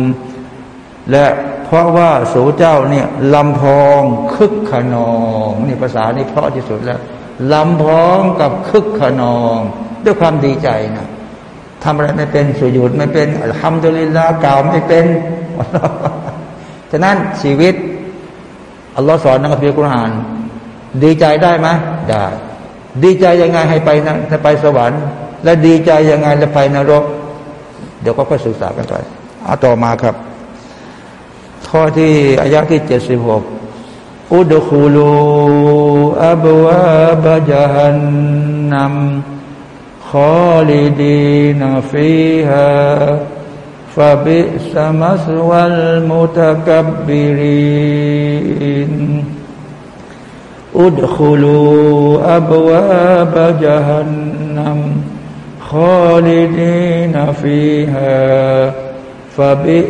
และเพราะว่าสูเจ้าเนี่ยลำพองคึกขนองนี่ภาษานี่เพราะที่สุดแล้วลำพองกับคึกขนอง ด้วยความดีใจนะทำอะไรไม่เป็นสุยุดไม่เป็นทำดุลิลลาก่าวไม่เป็นฉะนั้นชีวิตอัลลอฮ์สอนนคัมภีร์กุรอานดีใจได้ไหมได้ ดีใจยังไงให้ไปนะไปสวรรค์ และดีใจยังไงจะไปนรก เดี๋ยวก็ค่อยศึกษากันไปเอาต่อมาครับ ข้อที่อายะที่เจ็ดสิบหกอุดคูลูอับวาบะจฮันนัมขอลีดีนาฟีها فبئس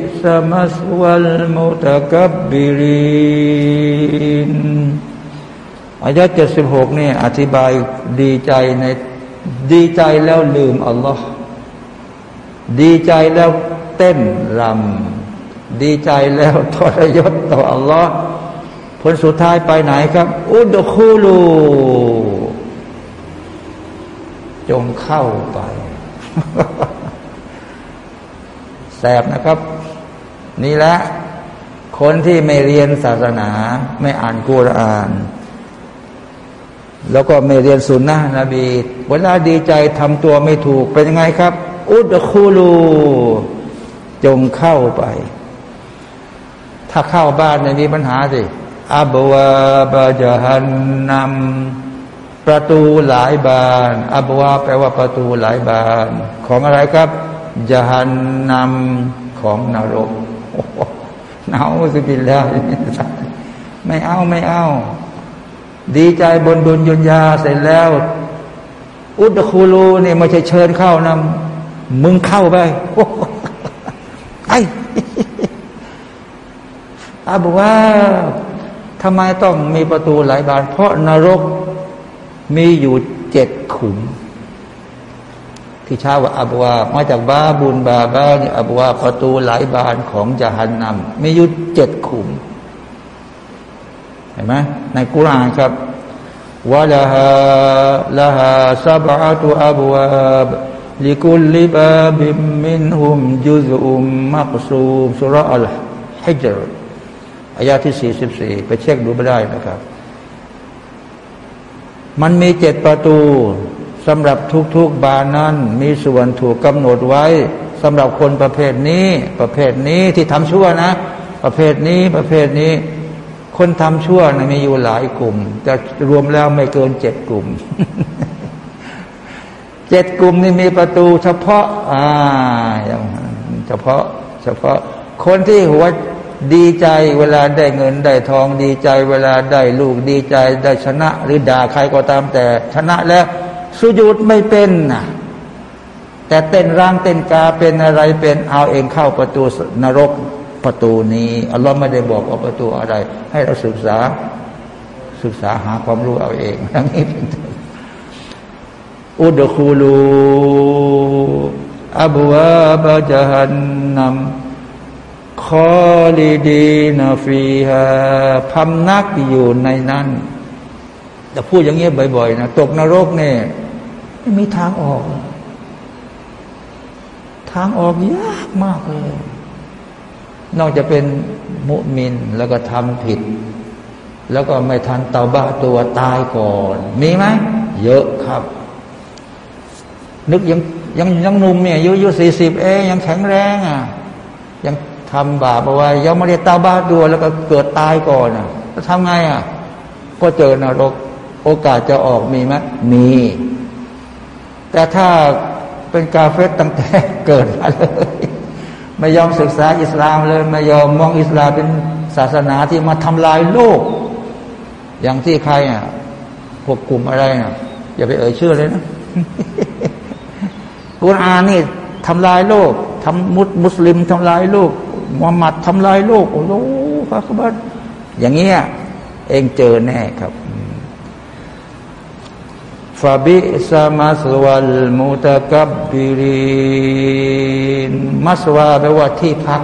مثوى المتكبرين อายะเจ็ดสิบหกนี่อธิบายดีใจในดีใจแล้วลืมอัลลอฮ์ดีใจแล้วเต้นรำดีใจแล้วทรยศต่ออัลลอฮ์ผลสุดท้ายไปไหนครับ อุดคูลู จงเข้าไปแสบนะครับ นี่แหละคนที่ไม่เรียนศาสนา ไม่อ่านกุรอาน แล้วก็ไม่เรียนสุนนะนบี เวลาดีใจทำตัวไม่ถูกเป็นยังไงครับ อุดคูลูจงเข้าไป ถ้าเข้าบ้านมีปัญหาสิอับวาบาจฮันนำประตูหลายบาน อับวาแปลว่าประตูหลายบาน ของอะไรครับจหันนำของนรก เนาวสิบิลแล้วไม่เอาไม่เอา ดีใจบนบุญยุญญาเสร็จแล้ว อุตคูลูนี่ไม่ใช่เชิญเข้านะมึงเข้าไปไอ้อาบอกว่าทำไมต้องมีประตูหลายบาน เพราะนรกมีอยู่เจ็ดขุม ที่ช้าว่าอับวามาจากบาบุญบาบ้านี่อับวาประตูหลายบานของจหันนำมีอยู่เจ็ดขุมเห็นไหมในกุรานครับวะลาฮาลาฮาซับะตุอับวาบลิคุลลิบาบิมินหุมจุซุมมักซูมสุรอัลฮิจรอายาที่สี่สิบสี่ไปเช็คดูไม่ได้นะครับ มันมีเจ็ดประตู สำหรับทุกๆบานนั้น มีส่วนถูกกำหนดไว้สำหรับคนประเภทนี้ประเภทนี้ที่ทำชั่วนะ ประเภทนี้ประเภทนี้ คนทำชั่วนะมีอยู่หลายกลุ่มจะรวมแล้วไม่เกินเจ็ดกลุ่มเจ็ดกลุ่มนี่มีประตูเฉพาะอ่าเฉพาะ เฉพาะ คนที่หัวดีใจเวลาได้เงินได้ทองดีใจ เวลาได้ลูกดีใจได้ชนะ หรือด่าใครก็ตามแต่ ชนะแล้ว สุญูดไม่เป็นนะแต่เต้นร่างเต้นกาเป็นอะไรเป็นเอาเองเข้าประตูนรกประตูนี้อัลลอฮ์ไม่ได้บอกว่าประตูอะไร ให้เราศึกษาศึกษาหาความรู้เอาเองทั้งนี้เป็นต้นอุดคูลูอับวาบะจันนัมคอลีดีนฟีฮาพำนักอยู่ในนั้น แต่พูดอย่างเงี้ยบ่อยๆนะตกนรกเนี่ยไม่มีทางออก ทางออกยากมากเลยนอกจากเป็นมุมินแล้วก็ทำผิด แล้วก็ไม่ทันเตาบ้าตัวตายก่อน มีไหมเยอะครับ นึกยังยังยังหนุ่มเนี่ยอายุอายุสี่สิบเอยังแข็งแรงอะ ยังทำบาปเอาไว้ยังไม่ได้ตาบ้าตัวแล้วก็เกิดตายก่อนอะจะทำไงอะ ก็เจอนรก โอกาสจะออกมีไหมมี แต่ถ้าเป็นกาเฟตตั้งแต่เกิดมาเลย ไม่ยอมศึกษาอิสลามเลย ไม่ยอมมองอิสลามเป็นศาสนาที่มาทำลายโลก อย่างที่ใครอะพวกกลุ่มอะไรอะอย่าไปเอ่ยชื่อเลยนะกุรอานนี่ทำลายโลกทำมุสมุสลิมทำลายโลกมุฮัมมัดทำลายโลก โอ้โหพระคับอย่างเงี้ยเองเจอแน่ครับ ฟาบิสมัสวัลมุตะกับบิรินมัสวาแปลว่าที่พัก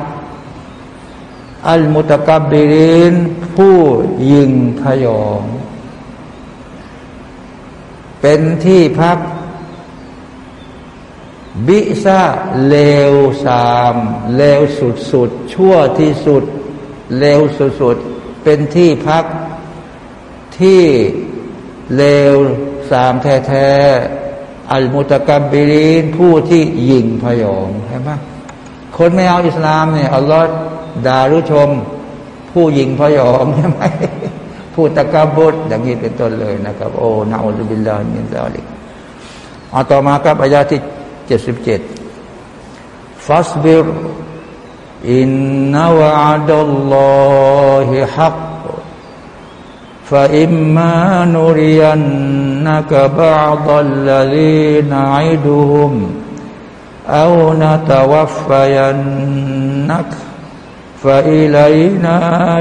อัลมุตกับบิรินผู้ยิงพยอง เป็นที่พัก บิซาเลวสามเลวสุดสุดชั่วที่สุดเลวสุดสุดเป็นที่พักที่เลว สามแท้ๆอัลมุตกัมบิรินผู้ที่ยิงพยองใช่ไหมคนไม่เอาอิสลามเนี่ยอัลลอฮ์ด่าหรือชม ผู้ยิงพยองใช่ไหมผู้ตะกบุตอย่างนี้เป็นต้นเลยนะครับ โอ้นาอุบิลลาฮิมินซาลิกเอาต่อมาครับอายาที่เจ็ดสิบเจ็ดฟัสบิรอินนาวะดัลลอฮิฮัก فإما نرينك بعض الذي نعدهم أو نتوفينك فإلينا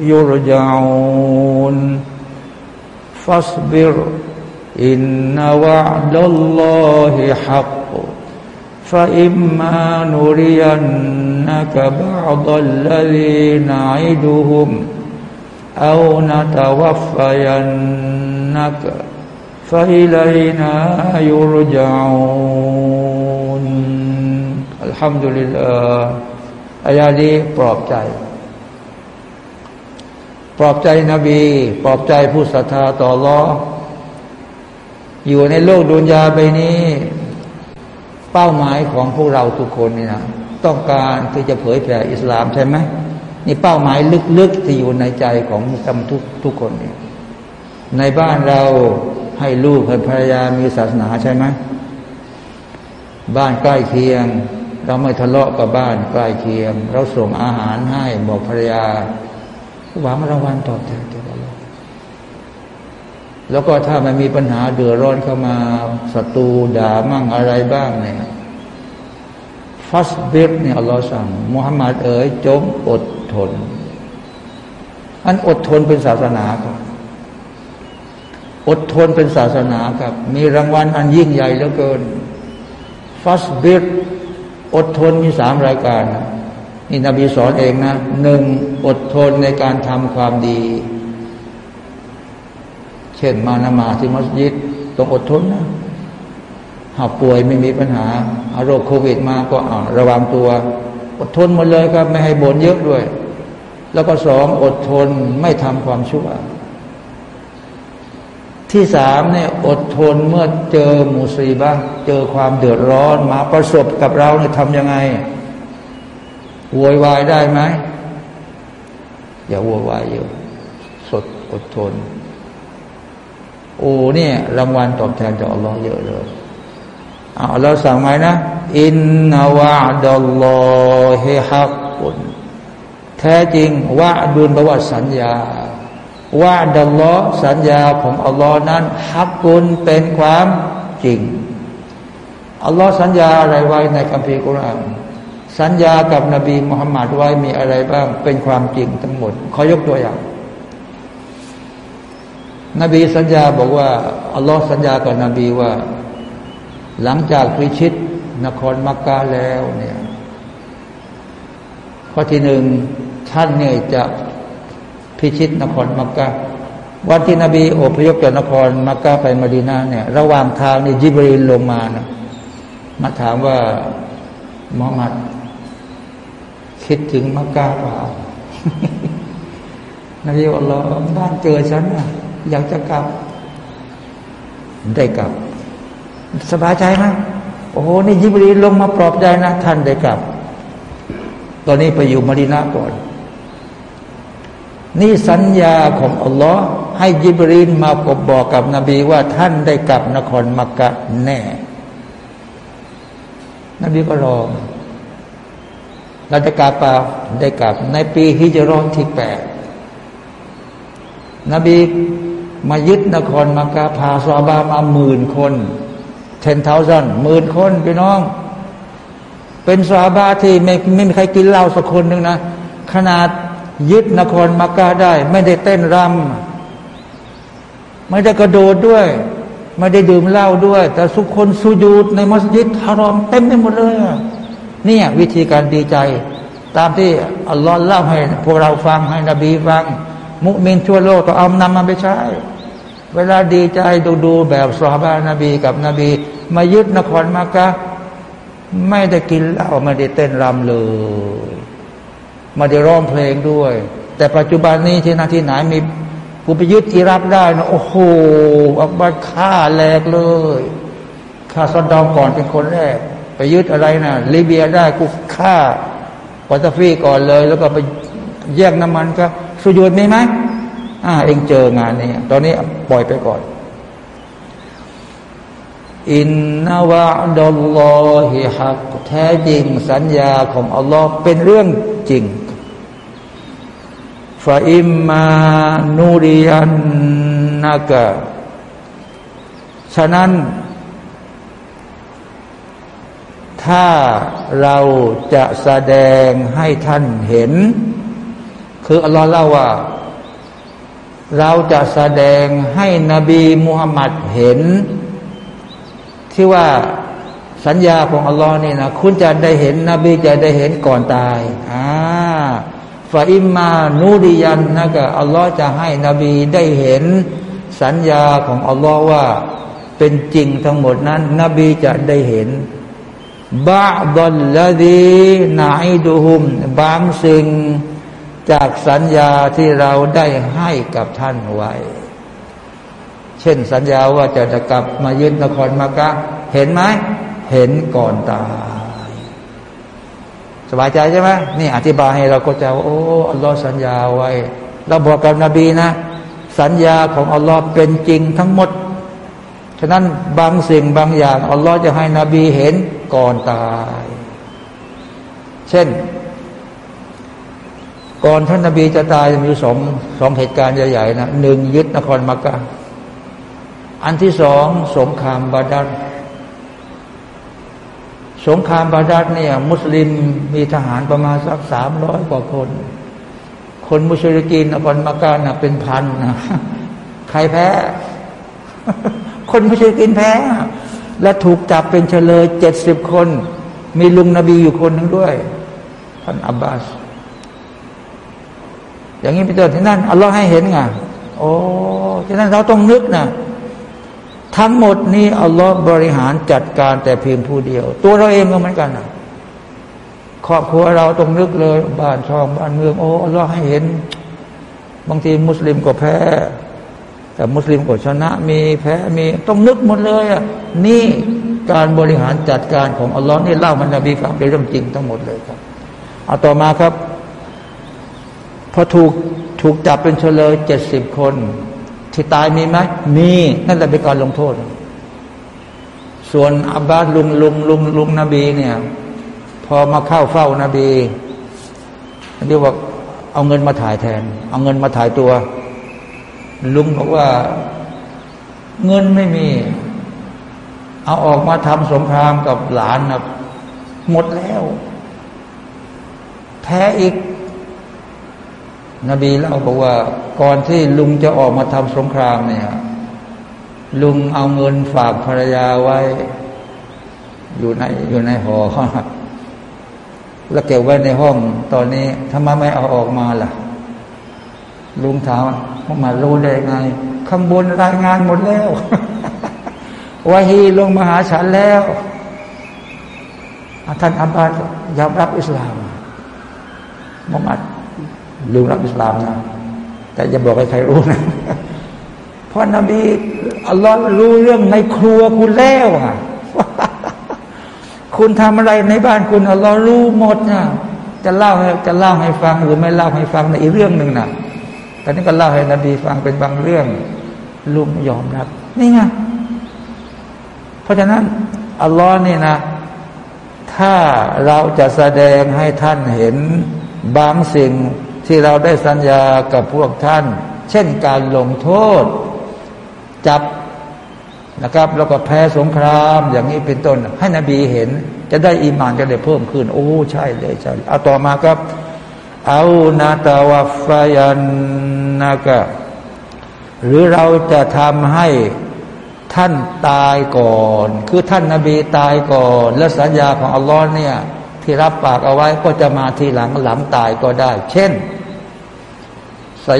يرجعون. فاصبر إن وعد الله حق. فإما نرينك بعض الذي نعدهم أو نتوفينك فإلينا يرجعون الحمد لله อายานี้ปลอบใจ ปลอบใจนบี ปลอบใจผู้ศรัทธาต่อรออยู่ในโลกดุนยาใบนี้ เป้าหมายของพวกเราทุกคนนี่นะ ต้องการที่จะเผยแผ่อิสลามใช่ไหมนี่เป้าหมายลึกๆที่อยู่ในใจของมุสลิมทุกทุกคนเนี่ย ในบ้านเราให้ลูกให้ภรรยามีศาสนาใช่ไหมบ้านใกล้เคียง เราไม่ทะเลาะกับบ้านใกล้เคียง เราส่งอาหารให้บอกภรรยาหวังรางวัลตอบแทนจากเราแล้วก็ถ้ามันมีปัญหาเดือดร้อนเข้ามาศัตรูด่ามั่งอะไรบ้างเนี่ยฟัสเบรเนี่ยอัลลอฮ์สั่งมุฮัมมัดเอ๋ยจงอดทน อันอดทนเป็นศาสนาครับ อดทนเป็นศาสนาครับ มีรางวัลอันยิ่งใหญ่เหลือเกินฟัสเบรอดทนมีสามรายการนี่นบีสอนเองนะหนึ่งอดทนในการทำความดี เช่นมานมาที่มัสยิดต้องอดทนนะหากป่วยไม่มีปัญหาเอาโรคโควิดมาก็ระวังตัว อดทนหมดเลยครับ ไม่ให้บ่นเยอะด้วย แล้วก็สองอดทนไม่ทำความชั่ว ที่สามเนี่ยอดทนเมื่อเจอมุสีบ้างเจอความเดือดร้อนมาประสบกับเราเนี่ยทำยังไงโวยวายได้ไหมอย่าโวยวายเยอะสดอดทน โอ้เนี่ยรางวัลตอบแทนจากอัลลอฮ์เยอะเลยเอาเราสั่งไหมนะ อินนาวะดัลลอฮิฮักกุนแท้จริงวะดุลประวัติสัญญา วะดัลลอสัญญาของอัลลอฮ์นั้นฮักกุนเป็นความจริงอัลลอฮ์สัญญาอะไรไว้ในคัมภีร์กุรอานสัญญากับนบีมุฮัมมัดไว้มีอะไรบ้าง เป็นความจริงทั้งหมด ขอยกตัวอย่าง นบีสัญญาบอกว่าอัลลอฮ์สัญญากับนบีว่า หลังจากพิชิต นครมักกะแล้วเนี่ยข้อที่หนึ่งท่านเนี่ยจะ พิชิตนครมักกะวันที่นบีอพยพจากนครมักกะไปมาดีนาเนี่ย ระหว่างทางนี่จิบรีนลงมานะมาถามว่ามุฮัมมัด คิดถึงมักกะเปล่านบีอัลลอฮ์บ้านเจอฉันนะอยากจะกลับ ได้กลับ สบายใจไหมโอ้โหนี่ยิบรีลงมาปลอบใจนะท่านได้กลับ ตอนนี้ไปอยู่มาดีนาก่อน นี่สัญญาของอัลลอฮ์ให้ยิบรีนมาบอกบอกกับนบีว่าท่านได้กลับนครมักกะแน่ นบีก็รอเราจะกลับเปล่าได้กลับ ในปีฮิจรอนที่แปดนบีมายึดนครมักกะพาซาบามาหมื่นคนเทนเทาซันหมื่นคนพี่น้อง เป็นสาบาที่ไม่ไม่มีใครกินเหล้าสักคนหนึ่งนะ ขนาด ยึดนครมักกะได้ ไม่ได้เต้นรำไม่ได้กระโดดด้วย ไม่ได้ดื่มเหล้าด้วย แต่สุกคนสุญูดในมัสยิดฮารอมเต็มไปหมดเลยเนี่ยวิธีการดีใจ ตามที่อัลลอฮ์เล่าให้พวกเราฟังให้นบีฟัง มุมินทั่วโลกก็เอานำมาไปใช้เวลาดีใจดูดูแบบสฮาบานนบีกับนบี มายึดนครมากะไม่ได้กินเหล้าไม่ได้เต้นรำเลย มาได้ร้องเพลงด้วย แต่ปัจจุบันนี้ที่นาที่ไหนมีกูไปยึดอิรักได้นะโอ้โหอักบัดฆ่าแหลกเลยฆ่าซอดดอมก่อนเป็นคนแรก ไปยึดอะไรนะลิเบียได้กูฆ่าปัตฟีก่อนเลย แล้วก็ไปแยกน้ำมันก็สุญญมีไหมอ่าเองเจองานนี้ตอนนี้ปล่อยไปก่อน อินนาวะดัลลอฮิฮักแท้จริงสัญญาของอัลลอฮ์เป็นเรื่องจริง ฟาอิมมานูริยันนากะฉะนั้น ถ้าเราจะแสดงให้ท่านเห็น คืออัลลอฮ์เล่าว่า เราจะแสดงให้นบีมุฮัมมัดเห็น ที่ว่าสัญญาของอัลลอฮ์นี่นะคุณจะได้เห็นนบีจะได้เห็นก่อนตายอ่า ฟาอิมมานูดิยันนะก็อัลลอฮ์จะให้นบีได้เห็นสัญญาของอัลลอฮ์ว่าเป็นจริงทั้งหมดนั้น นบีจะได้เห็นบาดลละดีนายดูหุม บางสิ่งจากสัญญาที่เราได้ให้กับท่านไว้ เช่นสัญญาว่าจะจะกลับมายึดนครมากะ เห็นไหม เห็นก่อนตา สบายใจใช่ไหมนี่อธิบายให้เราก็จะโอ้อัลลอฮ์สัญญาไว้ เราบอกกับนบีนะ สัญญาของอัลลอฮ์เป็นจริงทั้งหมด ฉะนั้นบางสิ่งบางอย่างอัลลอฮ์จะให้นบีเห็นก่อนตาย เช่น ก่อนท่านนบีจะตายมีสองสองเหตุการณ์ใหญ่ๆนะหนึ่งยึดนครมักกะอันที่สองสงครามบาดัน สงครามบาดัดเนี่ย มุสลิมมีทหารประมาณสักสามร้อยกว่าคน คนมุชริกีนอครมาการนะเป็นพันนะใครแพ้ คนมุชริกีนแพ้ และถูกจับเป็นเฉลยเจ็ดสิบคน มีลุงนบีอยู่คนหนึ่งด้วยท่านอับบาส อย่างนี้เป็นต้นที่นั่นอัลลอฮ์ให้เห็นไงโอ้ที่นั่นเราต้องนึกนะ ทั้งหมดนี้อัลลอฮ์บริหารจัดการแต่เพียงผู้เดียว ตัวเราเองก็เหมือนกันนะครอบครัวเราต้องนึกเลย บ้านช่องบ้านเมืองโอ้อัลลอฮ์ให้เห็น บางทีมุสลิมก็แพ้ แต่มุสลิมก็ชนะ มีแพ้มีต้องนึกหมดเลยอะนี่การบริหารจัดการของอัลลอฮ์นี่เล่ามันนบีฟังเป็นเรื่องจริงทั้งหมดเลยครับเอาต่อมาครับ พอถูกถูกจับเป็นเฉลยเจ็ดสิบคน ที่ตายมีไหมมีนั่นแหละเป็นการลงโทษ ส่วนอับบาสลุงลุงลุงลุงนบีเนี่ย พอมาเข้าเฝ้านบีนบีบอกเอาเงินมาถ่ายแทน เอาเงินมาถ่ายตัว ลุงบอกว่า เงินไม่มี เอาออกมาทำสงครามกับหลานนะหมดแล้ว แพ้อีก นบีเล่าบอกว่า ก่อนที่ลุงจะออกมาทำสงครามเนี่ย ลุงเอาเงินฝากภรรยาไว้ อยู่ในอยู่ในหอแล้วเก็บไว้ในห้องตอนนี้ทำไมไม่เอาออกมาล่ะ ลุงถามว่ามารู้ได้ไง ข้างบนรายงานหมดแล้ววาฮีลงมาหาฉันแล้วท่านอับบาสยอมรับอิสลามมุฮัมมัด ลุงรับอิสลามนะแต่อย่าบอกให้ใครรู้นะเพราะนบีอัลลอฮ์รู้เรื่องในครัวคุณแล้วอะคุณทำอะไรในบ้านคุณอัลลอฮ์รู้หมดนะจะเล่าจะเล่าให้ฟังหรือไม่เล่าให้ฟังในอีกเรื่องหนึ่งนะตอนนี้ก็เล่าให้นบีฟังเป็นบางเรื่อง ลุงยอมรับ นี่ไงเพราะฉะนั้นอัลลอฮ์นี่นะ ถ้าเราจะแสดงให้ท่านเห็นบางสิ่ง ที่เราได้สัญญากับพวกท่าน เช่นการลงโทษ จับนะครับ แล้วก็แพ้สงครามอย่างนี้เป็นต้น ให้นบีเห็น จะได้อีมานจะได้เพิ่มขึ้น โอ้ใช่เลยใช่เอาต่อมาครับเอานาตาวฟยันนากะหรือเราจะทำให้ท่านตายก่อน คือท่านนาบีตายก่อน และสัญญาของอัลลอฮ์เนี่ย ที่รับปากเอาไว้ก็จะมาทีหลังหลังตายก็ได้ เช่น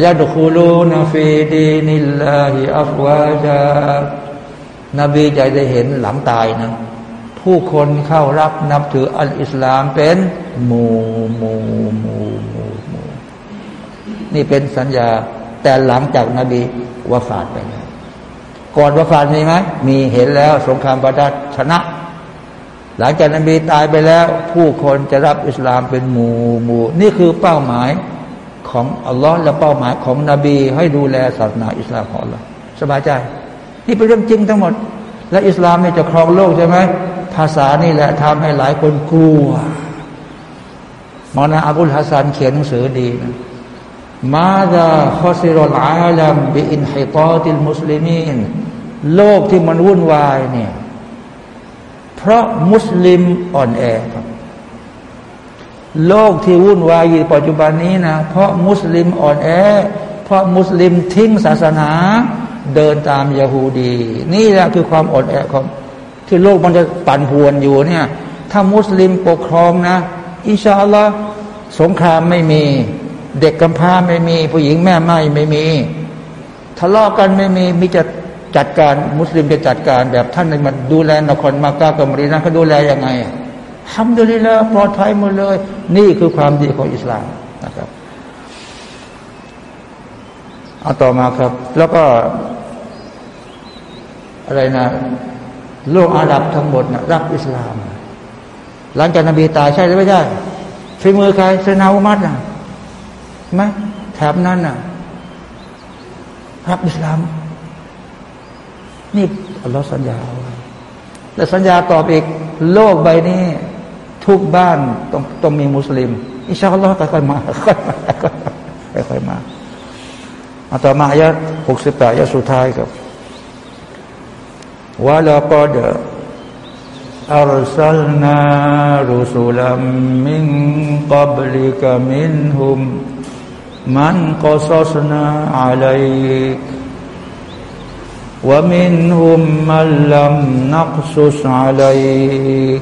يدخلون في دين الله أفواجا นบีจะได้เห็นหลังตายนะผู้คนเข้ารับนับถืออัลอิสลามเป็นหมู่หมู่หมู่หมู่หมู่นี่เป็นสัญญา แต่หลังจากนบีวะฟาตไปแล้วก่อนวะฟาตมีไหมมีเห็นแล้วสงครามบาดัดชนะ หลังจากนบีตายไปแล้ว ผู้คนจะรับอิสลามเป็นหมู่หมู่นี่คือเป้าหมาย ของอัลลอฮ์และเป้าหมายของนบี ให้ดูแลศาสนาอิสลามของเราสบายใจ นี่เป็นเรื่องจริงทั้งหมด และอิสลามนี่จะครองโลกใช่ไหมภาษานี่แหละทำให้หลายคนกลัวมอนาอับุลฮัสซันเขียนหนังสือดีนะมาดาคอซิรอลอาลัมบิอินฮิตอติลมุสลิมีนโลกที่มันวุ่นวายเนี่ยเพราะมุสลิมอ่อนแอครับ โลกที่วุ่นวายอยู่ปัจจุบันนี้นะเพราะมุสลิมอ่อนแอ เพราะมุสลิมทิ้งศาสนา เดินตามยาฮูดี นี่แหละคือความอ่อนแอของที่โลกมันจะปั่นป่วนอยู่เนี่ยถ้ามุสลิมปกครองนะ อิชาอัลลอฮ์สงครามไม่มี เด็กกำพร้าไม่มี ผู้หญิงแม่ไม่ไม่มี ทะเลาะกันไม่มีมีจะจัดการมุสลิมจะจัดการแบบท่านในมาดูแลนครมากากับมรีนะเขาดูแลยังไง ทำดุลิละปลอดภัยหมดเลย นี่คือความดีของอิสลามนะครับเอาต่อมาครับ แล้วก็ อะไรนะ โลกอาหรับทั้งหมดนะรับอิสลาม หลังจากนบีตายใช่หรือไม่ใช่ฝีมือใครเซนาอุมัดนะไหมแถบนั้นนะรับอิสลาม นี่อัลลอฮ์สัญญาไว้และสัญญาตอบอีก โลกใบนี้ ทุกบ้านต้องต้องมีมุสลิมอิชาอัลลอฮ์ค่อยๆมาค่อยๆมาค่อยๆมาอาต่อมาอายะหกสิบแปดอายะสุดท้ายครับว่าเราก็เดอัลซัลนารุสุลัมมิงกับลิกมินหุมมันกซัสนาอัลัย ومنهم من لم نقصص عليك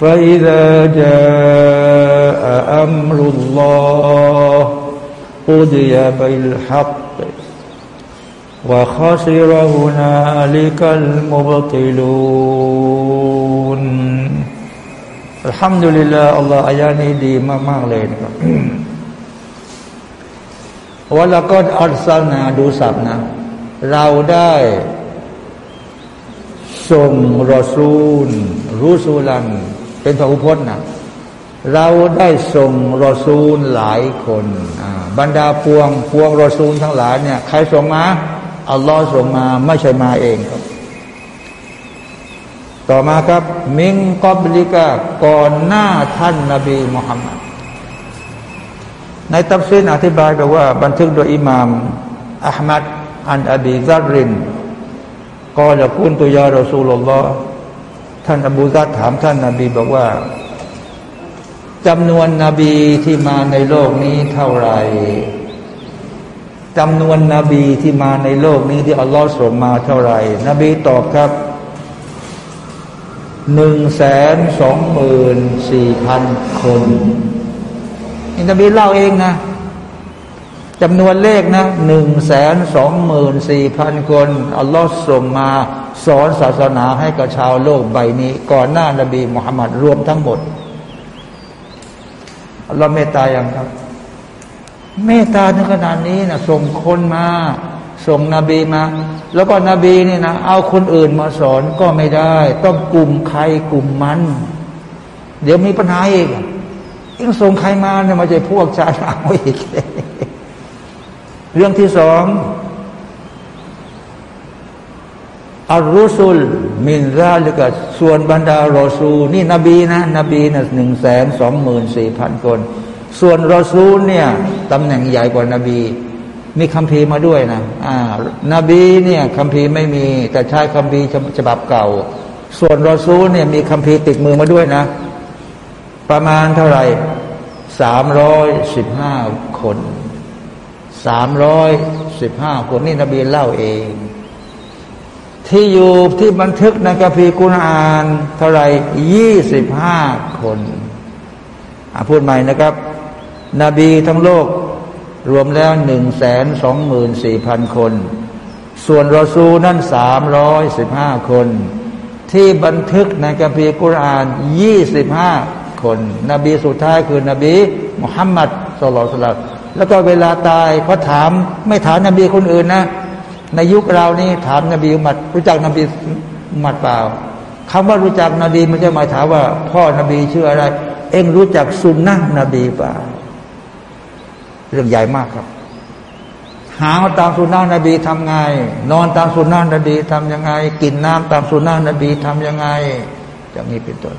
فإذا جاء أمر الله قضي بالحق وخسر هنالك المبطلون الحمد لله الله อายานี้ดีมากๆเลยนะครับว่าเราก็อัลซานาดูสับนะ เราได้ส่งรอซูลรูซูลัน เป็นพระอุพจน์นะเราได้ส่งรอซูลหลายคนบรรดาพวงพวงรอซูลทั้งหลายเนี่ยใครส่งมาอัลลอฮ์ส่งมาไม่ใช่มาเองครับ ต่อมาครับ มิงกอบลิกาก่อนหน้าท่านนาบีมุฮัมมัดในตัฟซีนอธิบายบอกว่า บันทึกโดยอิหม่ามอัลมัดอันอบีซารินก็จะพูดตัวยารอซูลลอฮ์ ท่านอบูซัดถามท่านนาบีบอกว่าจำนวนนบีที่มาในโลกนี้เท่าไหร่จำนวนนบีที่มาในโลกนี้ที่อัลลอฮ์ส่งมาเท่าไหร่ นบีตอบครับหนึ่งแสนสองหมื่นสี่พันคนนี่นบีเล่าเองนะ จำนวนเลขนะหนึ่งแสนสองหมื่นสี่พันคน อัลลอฮ์ส่งมาสอนศาสนาให้กับชาวโลกใบนี้ ก่อนหน้านบีมุฮัมมัดรวมทั้งหมด อัลลอฮ์เมตตาอย่างครับ เมตตาถึงขนาดนี้นะส่งคนมา ส่งนบีมา แล้วก็นบีนี่นะเอาคนอื่นมาสอนก็ไม่ได้ ต้องกลุ่มใครกลุ่มมัน เดี๋ยวมีปัญหาอีกยิ่งส่งใครมาเนี่ยมาจะพวกชายเอาอีก เรื่องที่สองอัลรุสุลมินซาลิกะส่วนบรรดารอซูนี่นบีนะนบีนะหนึ่งแสนสองหมื่นสี่พันคน ส่วนรอซูลเนี่ยตำแหน่งใหญ่กว่านบี มีคำพีมาด้วยนะอ่านบีเนี่ยคำพีไม่มี แต่ใช้คำพีฉบับเก่า ส่วนรอซูลเนี่ยมีคำพีติดมือมาด้วยนะ ประมาณเท่าไหร่สามร้อยสิบห้าคน สามร้อยสิบห้าคนนี่นบีเล่าเอง ที่อยู่ที่บันทึกในกัมภีร์กุณอานเท่าไรยี่สิบห้าคนพูดใหม่นะครับ นบีทั้งโลกรวมแล้วหนึ่งแสนสองหมื่นสี่พันคน ส่วนรอซูนั่นสามร้อยสิบห้าคน ที่บันทึกในกัมภีร์กุรอานยี่สิบห้าคน นบีสุดท้ายคือนบีมุฮัมมัดสุลลัล แล้วก็เวลาตายเขาถามไม่ถามนบีคนอื่นนะ ในยุคเรานี่ถามนบีอุมัดรู้จักนบีอุมัดเปล่าคำว่ารู้จักนบีไม่ใช่หมายถามว่า พ่อนบีชื่ออะไร เองรู้จักสุนนะนบีเปล่า เรื่องใหญ่มากครับ หาตามสุนนะนบีทำไง นอนตามสุนนะนบีทํำยังไง กินน้ำตามสุนนะนบีทํำยังไงอย่างนี้เป็นต้น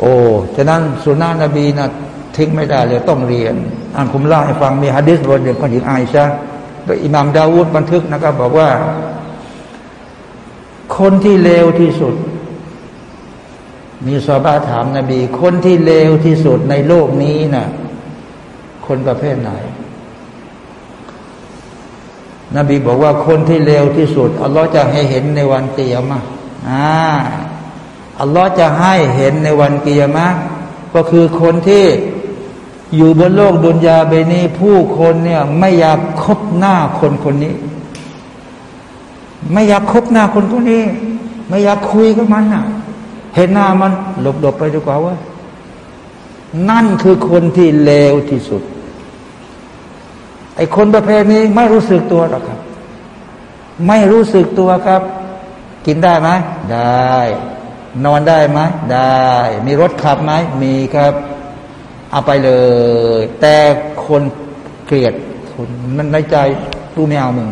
โอ้ฉะนั้นสุนนะนบีนะ ทิ้งไม่ได้เลยต้องเรียน อ่านคุมเล่าให้ฟังมีฮะดิษบทหนึ่งของหญิงไอชาโดยอิหม่ามดาวูดบันทึกนะครับ บอกว่า คนที่เลวที่สุด มีซอบาถามนบี คนที่เลวที่สุดในโลกนี้นะ่ะคนประเภทไหน นบีบอกว่าคนที่เลวที่สุดอัลลอฮ์จะให้เห็นในวันเกียรมาอ่าอัลลอฮ์จะให้เห็นในวันเกียรมาก็คือคนที่ อยู่บนโลกดุนยาเบนี้ ผู้คนเนี่ยไม่อยากคบหน้าคนคนนี้ ไม่อยากคบหน้าคนคนนี้ ไม่อยากคุยกับมันน่ะ เห็นหน้ามันหลบๆไปดีกว่าว่านั่นคือคนที่เลวที่สุด ไอ้คนประเภทนี้ไม่รู้สึกตัวหรอกครับ ไม่รู้สึกตัวครับ กินได้ไหมได้ นอนได้ไหมได้ มีรถขับไหมมีครับ เอาไปเลย แต่คนเกลียดคนมันในใจรู้ไม่เอามึง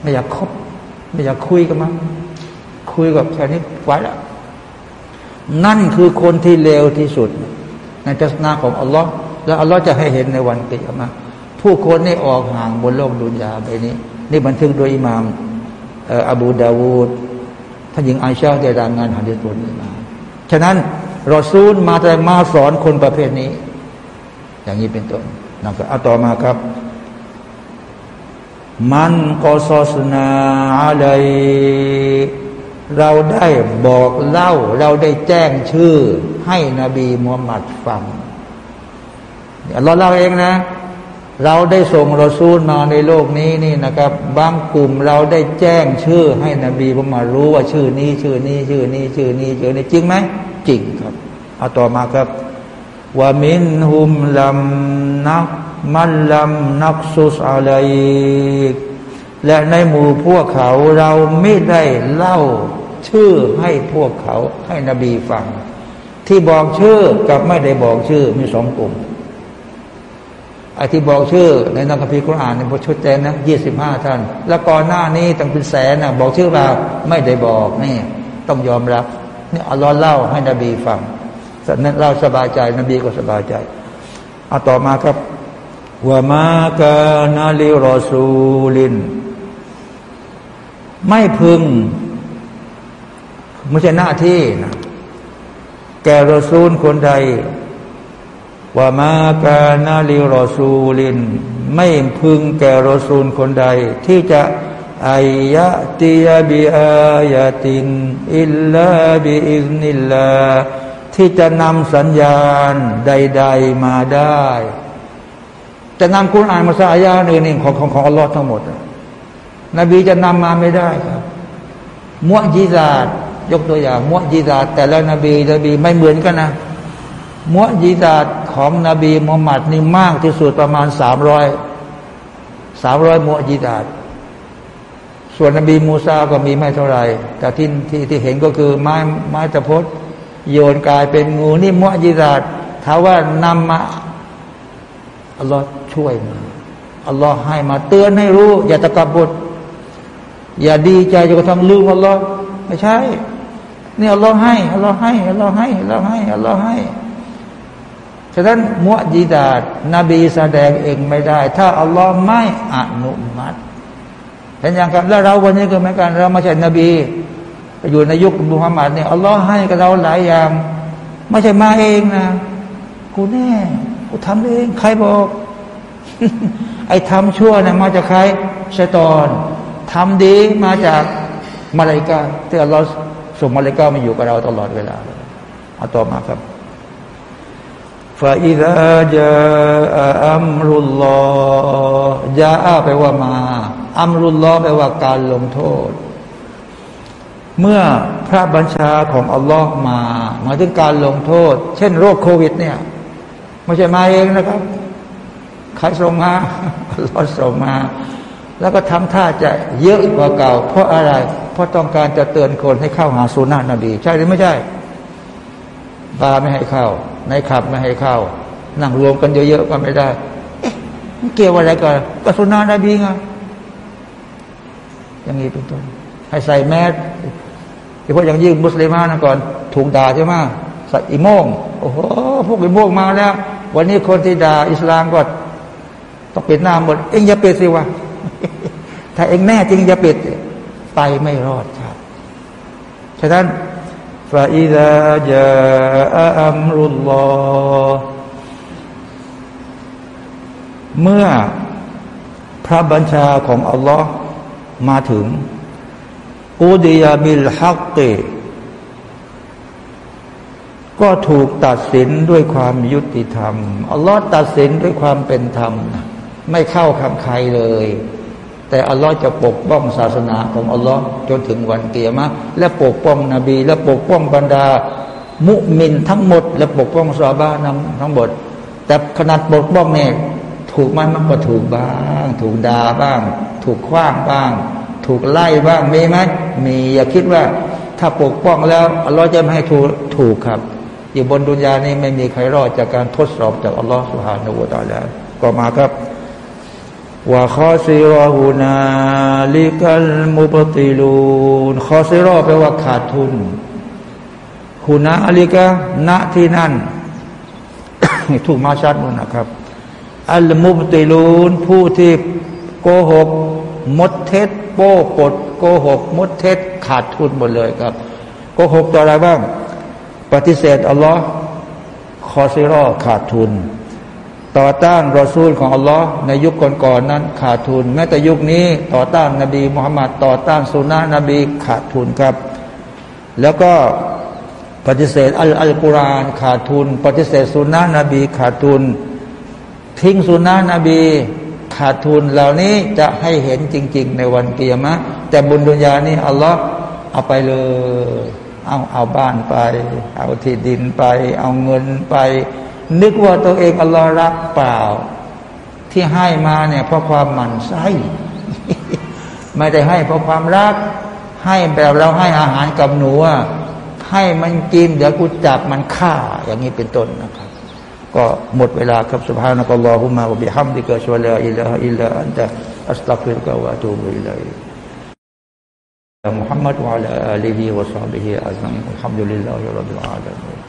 ไม่อยากคบไม่อยากคุยกับมันคุยกับแค่นี้ไว้แล้วนั่นคือคนที่เลวที่สุด ในจัศนาของอัลลอฮ์แล้วอัลลอฮ์จะให้เห็นในวันเกิยามะผู้คนนี่ออกห่างบนโลกดุนยาไปนี้ นี่บันทึกโดยอิหม่ามอบูดาวูดท่านหญิงไอชาได้รายงานหะดีษบทนี้มาฉะนั้น รอซูลมาแต่มาสอนคนประเภทนี้ อย่างนี้เป็นต้นนะครับเอาต่อมาครับ มันกอซอสนาอะไรเราได้บอกเล่า เราได้แจ้งชื่อ ให้นบีมุฮัมมัดฟังเราเล่าเองนะ เราได้ส่งรอซูลมาในโลกนี้นี่นะครับ บางกลุ่มเราได้แจ้งชื่อให้นบีมุฮัมมัดรู้ว่าชื่อนี้ ชื่อนี้ ชื่อนี้ ชื่อนี้ชื่อนี้จริงไหมจริงครับเอาต่อมาครับว่ามินหุมลำนักมันลำนักสุสอะไรและในหมู่พวกเขาเราไม่ได้เล่าชื่อให้พวกเขาให้นบีฟัง ที่บอกชื่อกับไม่ได้บอกชื่อมีสองกลุ่ม ไอ้ที่บอกชื่อ ในนักพิคุรานในบทชุดแจนนะยี่สิบห้าท่าน แล้วก่อนหน้านี้ตั้งเป็นแสนนะบอกชื่อเราไม่ได้บอกนี่ ต้องยอมรับนี่อัลลอฮ์เล่าให้นบีฟังสันั้นเราสบายใจ นบีก็สบายใจเอาต่อมาครับว่ามากานาลิรอซูลิน ไม่พึงไม่ใช่หน้าที่นะแกรอซูลคนใด ว่ามากานาลิรอซูลิน ไม่พึงแก่รอซูลคนใด ที่จะอายะติยาบิอายะตินอิลลาบิอิซนิลลาที่จะนำสัญญาณใด ๆมาได้ จะนำคุณอ่านมาสายาหนึ่งของของของอัลลอฮ์ทั้งหมด นบีจะนำมาไม่ได้ครับมวจีซาดยกตัวอย่างมวจีซาดแต่ละนบีนบีไม่เหมือนกันนะมวจีซาด ของนบีมุฮัมมัดนี่มากที่สุดประมาณสามร้อยสามร้อยมุอจิดาตส่วนนบีมูซาก็มีไม่เท่าไหร่แต่ที่ที่ที่เห็นก็คือไม้ไม้ตะพดโยนกลายเป็นงูนี่มุอจิดาตถามว่านำมาอัลลอฮ์ช่วยมาอัลลอฮ์ให้มาเตือนให้รู้ อย่าตะกบดอย่าดีใจจนกระทั่งลืมอัลลอฮ์ไม่ใช่นี่อัลลอฮ์ให้อัลลอฮ์ให้อัลลอฮ์ให้อัลลอฮ์ให้อัลลอฮ์ให้ ฉะนั้นมุจิดาตนบีแสดงเองไม่ได้ ถ้าอัลลอฮ์ไม่อนุมัติเห็นอย่างกันแล้วเราวันนี้ก็เหมือนกันเราไม่ใช่นบีอยู่ในยุคมุฮัมมัดเนี่ยอัลลอฮ์ให้กับเราหลายอย่าง ไม่ใช่มาเองนะกูแน่กูทำเองใครบอกไอ้ทำชั่วนะมาจากใครชัยตอนทำดีมาจากมาลายกาที่อัลลอฮ์ส่งมาลายกามาอยู่กับเราตลอดเวลาเอาต่อมาครับ فإذا جاء أمر الله جاء แปลว่ามาอัมรุลลอฮ์แปลว่าการลงโทษ เมื่อพระบัญชาของอัลลอฮ์มาหมายถึงการลงโทษ เช่นโรคโควิด เนี่ยไม่ใช่มาเองนะครับใครส่งมาอัลลอฮ์ส่งมา แล้วก็ทำท่าจะเยอะกว่าเก่า เพราะอะไร เพราะต้องการจะเตือนคนให้เข้าหาสุนานะนบี ใช่หรือไม่ใช่บาร์ไม่ให้เข้า ในขับไม่ให้เข้า นั่งรวมกันเยอะๆก็ไม่ได้เกี่ยวอะไรกันก็สุนานะบีไงอย่างนี้เป็นต้นให้ใส่แมสเฉพาะอย่างยิ่งมุสลิมานะก่อนถูกด่าใช่ไหมใส่อิโมงโอ้โหพวกอิโมงมาแล้ว วันนี้คนที่ด่าอิสลามก็ต้องปิดหน้าหมด เอ็งอย่าปิดสิวะถ้าเอ็งแน่จริงอย่าปิดไปไม่รอดครับฉะนั้น فإذا جاء أمر الله เมื่อพระบัญชาของอัลลอฮ์มาถึงอูดียาบิลฮักเตก็ถูกตัดสินด้วยความยุติธรรม อัลลอฮ์ตัดสินด้วยความเป็นธรรม ไม่เข้าคำใครเลย แต่อัลลอฮ์จะปกป้องศาสนาของอัลลอฮ์จนถึงวันเกียรติและปกป้องนบี และปกป้องบรรดา มุมินทั้งหมด และปกป้องซาบานัทั้งหมด แต่ขนาดปกป้องเนี่ยถูกมันมันก็ถูกบ้าง ถูกด่าบ้าง ถูกคว้างบ้าง ถูกไล่บ้างมีไหมมีอย่าคิดว่าถ้าปกป้องแล้วอัลลอฮ์จะไม่ให้ถูกถูกครับ อยู่บนดุนยานี้ไม่มีใครรอดจากการทดสอบจากอัลลอฮ์สุฮานาอูตาแล้วก็มาครับ ว่าคอซิรหูนาลิกัลมุปติลูนคอซิรอแปลว่าขาดทุนหูนาลิกะณที่นั่นถูกมาชัดนู่นะครับ อัลมุปติลูนผู้ที่โกหก มดเท็จโป้ปด โกหก มดเท็จขาดทุนหมดเลยครับ โกหกต่ออะไรบ้าง ปฏิเสธอัลลอฮ์คอซิรอขาดทุน ต่อต้านรอซูลของอัลลอฮ์ในยุคก่อนๆนนั้นขาดทุน แม้แต่ยุคนี้ต่อต้านนบีมุฮัมมัดต่อต้านสุนนะนบีขาดทุนครับ แล้วก็ปฏิเสธอัลอัลกุรอานขาดทุน ปฏิเสธสุนนะนบีขาดทุน ทิ้งสุนนะนบีขาดทุนเหล่านี้จะให้เห็นจริง ๆ ในวันเกียรติแต่บุญดุนยานี่อัลลอฮ์เอาไปเลย เอาเอาบ้านไป เอาที่ดินไป เอาเงินไป นึกว่าตัวเองอัลลอฮ์รักเปล่า ที่ให้มาเนี่ยเพราะความหมั่นไส้ไม่ได้ให้เพราะความรัก ให้แบบเราให้อาหารกับหนูให้มันกิน เดี๋ยวกูจับมันฆ่า อย่างนี้เป็นต้นนะครับก็หมดเวลาครับ سبحانك اللهم وبحمدك اشهد ان لا اله الا انت استغفرك واتوب اليك محمد وعلى اله وصحبه اجمعين الحمد لله رب العالمين